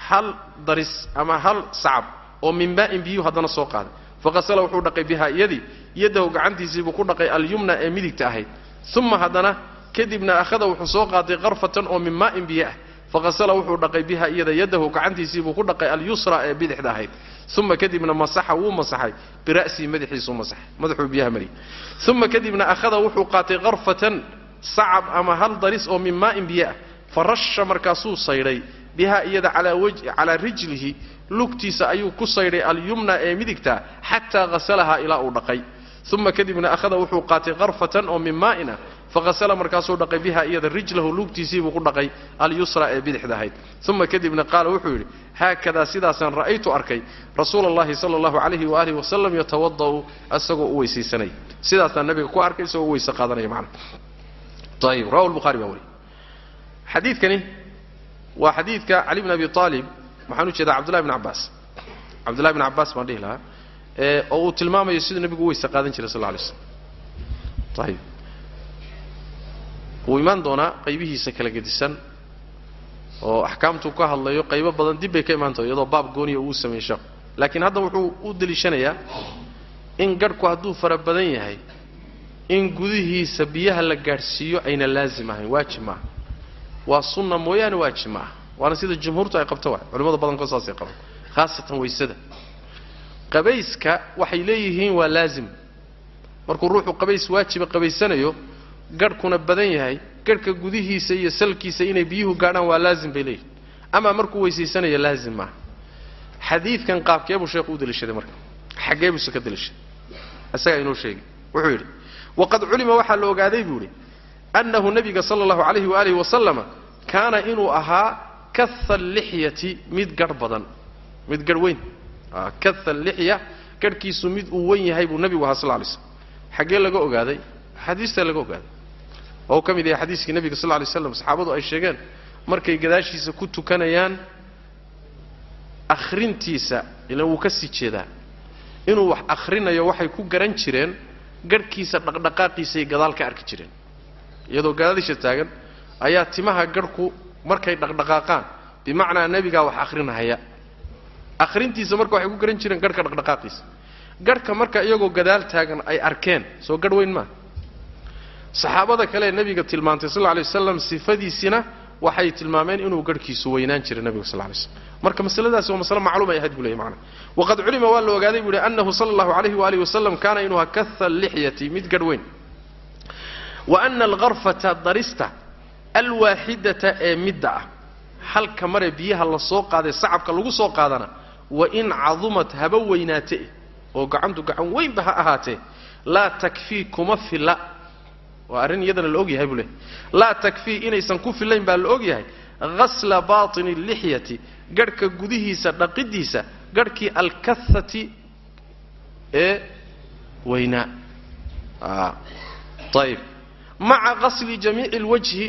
hal daris ama hal sacab oo min maa'in biyuu haddana soo qaaday. Faqasala wuxuu dhaqay bihaa iyadii yadahu gacantiisiibuu ku dhaqay alyumna ee midigta ahayd uma haddana kadibna akhada wuxuu soo qaaday karfatan oo min maa'in biyo ah. Faqasala wuxuu dhaqay biha iyada yadahu gacantiisiibuu ku dhaqay alyusra ee bidixda ahayd. Uma kadibna masaxa wuu masaxay. Bira'sihi madaxuu biyaha mariyay. Uma kadibna akhada wuxuu qaatay karfatan sacab ama hal daris oo min maa'in biyo ah. Farasha markaasuu saydhay biha iyada calaa rijlihi. Lugtiisa ayuu ku saydhay alyumna ee midigta xataa hasalahaa ilaa uu dhaqay uma kadibna akhada wuxuu qaatay karfatan oo min maa'in ah markaasuu dhaqay biha iyada rijlahu lugtiisiibuu ku dhaqay alyusra ee bidixda ahayd. Uma kadibna qaala wuxuu yidhi haakadaa sidaasaan ra'aytu arkay rasuula allahi sala allahu calayhi waalihi wasalam yatawada'u asagoo u weysaysanaya sidaasaan nabiga ku arkay isagoo u weyse qaadanaya macna. Ayib rawahu lbuhari baa wariy xadiidkani waa xadiidka cali bn abi aalib waxaan u jeedaa cabdullahi bn cabbaas. Cabdullahi bn cabbaas baan dhihi lahaa oo uu tilmaamayo siduu nebigu weyse qaadan jiray sal alay slam ayib wuu imaan doonaa qaybihiisa kala gedisan oo axkaamtuu ka hadlayo qaybo badan dib bay ka imaantahay iyadoo baab gooniya uu sameeyey sheekhu laakiin hadda wuxuu u deliishanayaa in garhku hadduu fara badan yahay in gudihiisa biyaha la gaadhsiiyo ayna laazim ahayn waajib maaha. Waa sunna mooyaane waajib maaha. Waana sida jumhuurtu ay qabto waay. Culimmada badankood saasay qaban khaasatan waysada qabayska waxay leeyihiin waa laazim. Markuu ruuxu qabays waajiba qabaysanayo garhkuna badan yahay garhka gudihiisa iyo salkiisa inay biyuhu gaadhaan waa laazim bay leeyihiin amaa markuu weysaysanayo laazim maaha. Xadiidkan qaabkeebuu sheekhu u deliishaday marka. Xaggee buuse ka deliishaday isagaa inoo sheegay. Wuxuu yidhi waqad culima waxaa la ogaaday buu idhi annahu nabiga sala allahu calayhi waalihi wasalama kaana inuu ahaa kaha allixyati mid garh badan mid garh weyn kaha allixya garhkiisu mid uu wen yahay buu nabigu ahaa sal lay slam xaggee laga ogaaday? Xadiistaa laga ogaaday. Oo ka mid yahay xadiiskii nabiga sal lay slam saxaabadu ay sheegeen markay gadaashiisa ku tukanayaan akhrintiisa ilan wuu ka sii jeedaa inuu wax akhrinayo waxay ku garan jireen garhkiisa dhaqdhaqaaqiisay gadaal ka arki jireen. Iyadoo gadaadiisha taagan ayaa timaha garhku markay dhaqdhaqaaqaan. Bimacnaa nebigaa wax akhrinahaya akhrintiisa marka waxay ku garan jireen garhka dhaqdhaqaaqiisa garhka marka iyagoo gadaal taagan ay arkeen soo garh weyn maa saxaabada kale ee nebiga tilmaantay sal lay waslam sifadiisina waxay tilmaameen inuu garhkiisu weynaan jiray nebigu sal lay slam marka masaladaasi waa masale macluum ay ahayd buu leeyay macana waqad culima waa la ogaaday buu yihi annahu sala allahu alayhi waalihi wasalam kaana inuu ha kaha lixyati mid garh weyn. Wa ana algarfata darista alwaaxidata ee midda ah halka mare biyaha la soo qaaday sacabka lagu soo qaadana wa in cadumat haba weynaate oo gacantu gacan weynba ha ahaatee laa takfii kuma filla. Waa arrin iyadana la ogyahay buu leey laa takfii inaysan ku fillayn baa la ogyahay. Hasla baatini lixyati garhka gudihiisa dhaqidiisa garhkii alkahati ee weynaa ayib maca qasli jamiici lwajhi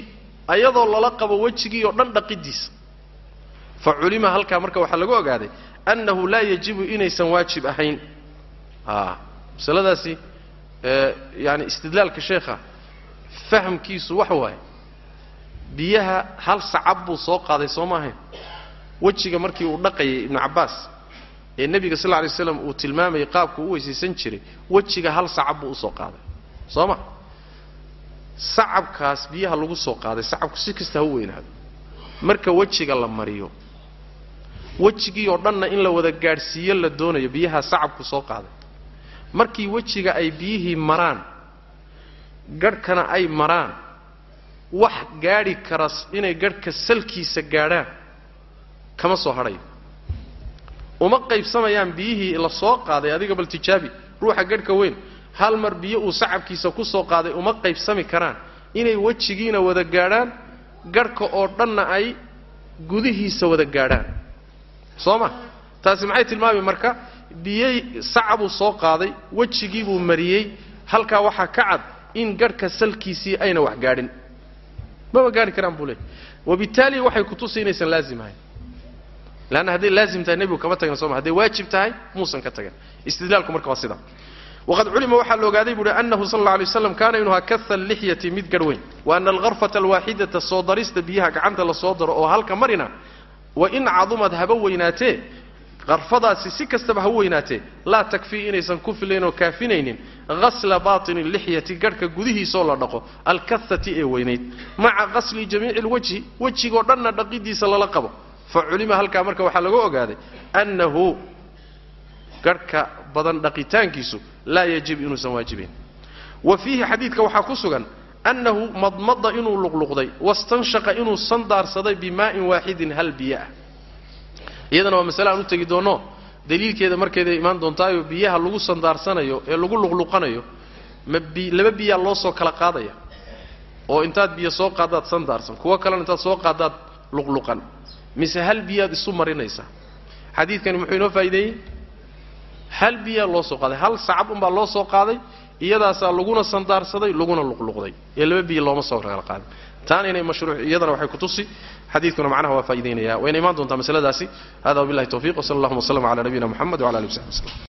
ayadoo lala qabo wejigii oo dhan dhaqidiisa fa culima halkaa marka waxaa lagu ogaaday annahu laa yajibu inaysan waajib ahayn masaladaasi yani istidlaalka sheekha fahamkiisu waxa waaye biyaha hal sacab buu soo qaaday soo maahayn wejiga markii uu dhaqayay ibnu cabbaas ee nebiga sal lay slam uu tilmaamayay qaabku u weysaysan jiray wejiga hal sacab buu u soo qaaday soo ma sacabkaas biyaha lagu soo qaaday sacabku si kasta ha u weynaado marka wejiga la mariyo wejigii oo dhanna in la wada gaadhsiiyo la doonayo biyaha sacabku soo qaaday. Markii wejiga ay biyihii maraan garhkana ay maraan wax gaadhi kara inay garhka salkiisa gaadhaan kama soo hadhayo. Uma qaybsamayaan biyihii la soo qaaday adiga bal tijaabi ruuxa garhka weyn hal mar biyo uu sacabkiisa ku soo qaaday uma qaybsami karaan. Inay wejigiina wada gaadhaan garhka oo dhanna ay gudihiisa wada gaadhaan soo ma taasi maxay tilmaami marka? Biyey sacabuu soo qaaday wejigiibuu mariyey halkaa waxaa ka cad in garhka salkiisii ayna wax gaadhin. Maba gaari karaan buu leey wabittaali waxay kutusi inaysan laazim ahayn leanna hadday laazim tahay nebigu kama tagna soo ma hadday waajib tahay muusan ka tagin istidlaalku marka waa sidaa. Waqad culima waxaa la ogaaday buuhi annahu sal alla alay waslam kaana inuuha kaha lixyati mid garh weyn wa ana algarfata alwaaxidata soo darista biyaha gacanta la soo daro oo halka marina wa in cadumad haba weynaatee qarfadaasi si kastaba ha weynaatee laa takfii inaysan ku filayn oo kaafinaynin hasla baatini lixyati garhka gudihiisoo la dhaqo alkahati ee weynayd. Maca qasli jamiici lwajhi wejigoo dhanna dhaqidiisa lala qabo. Fa culima halkaa marka waxaa laga ogaaday annahu garhka badan dhaqitaankiisu laa yajib inuusan waajibayn wa fiihi xadiidka waxaa ku sugan annahu madmada inuu luqluqday wastanshaqa inuu sandaarsaday bimaa'in waaxidin hal biyo ah iyadana waa masale aan u tegi doonno daliilkeeda markeeda imaan doontaayo biyaha lagu sandaarsanayo ee lagu luqluqanayo laba biyaa loo soo kala qaadaya oo intaad biyo soo qaadaad sandaarsan kuwo kalena intaad soo qaadaad luqluqan mise hal biyaad isu marinaysaa xadiidkani muxuu inoo faa'iideeyey hal biyaa loo soo qaaday hal sacab unbaa loo soo qaaday iyadaasaa laguna sandaarsaday laguna luqluqday. Ee laba biyo looma soo kala qaadin taana inay mashruuc iyadana waxay ku tusi xadiidkuna macnaha waa faa'idaynaya wayna imaan doontaa masaladaasi. Hada wabillahi tawfiq wsala allahuma wslam ala nabiyina muxamed wala alihi wasaxbi waslem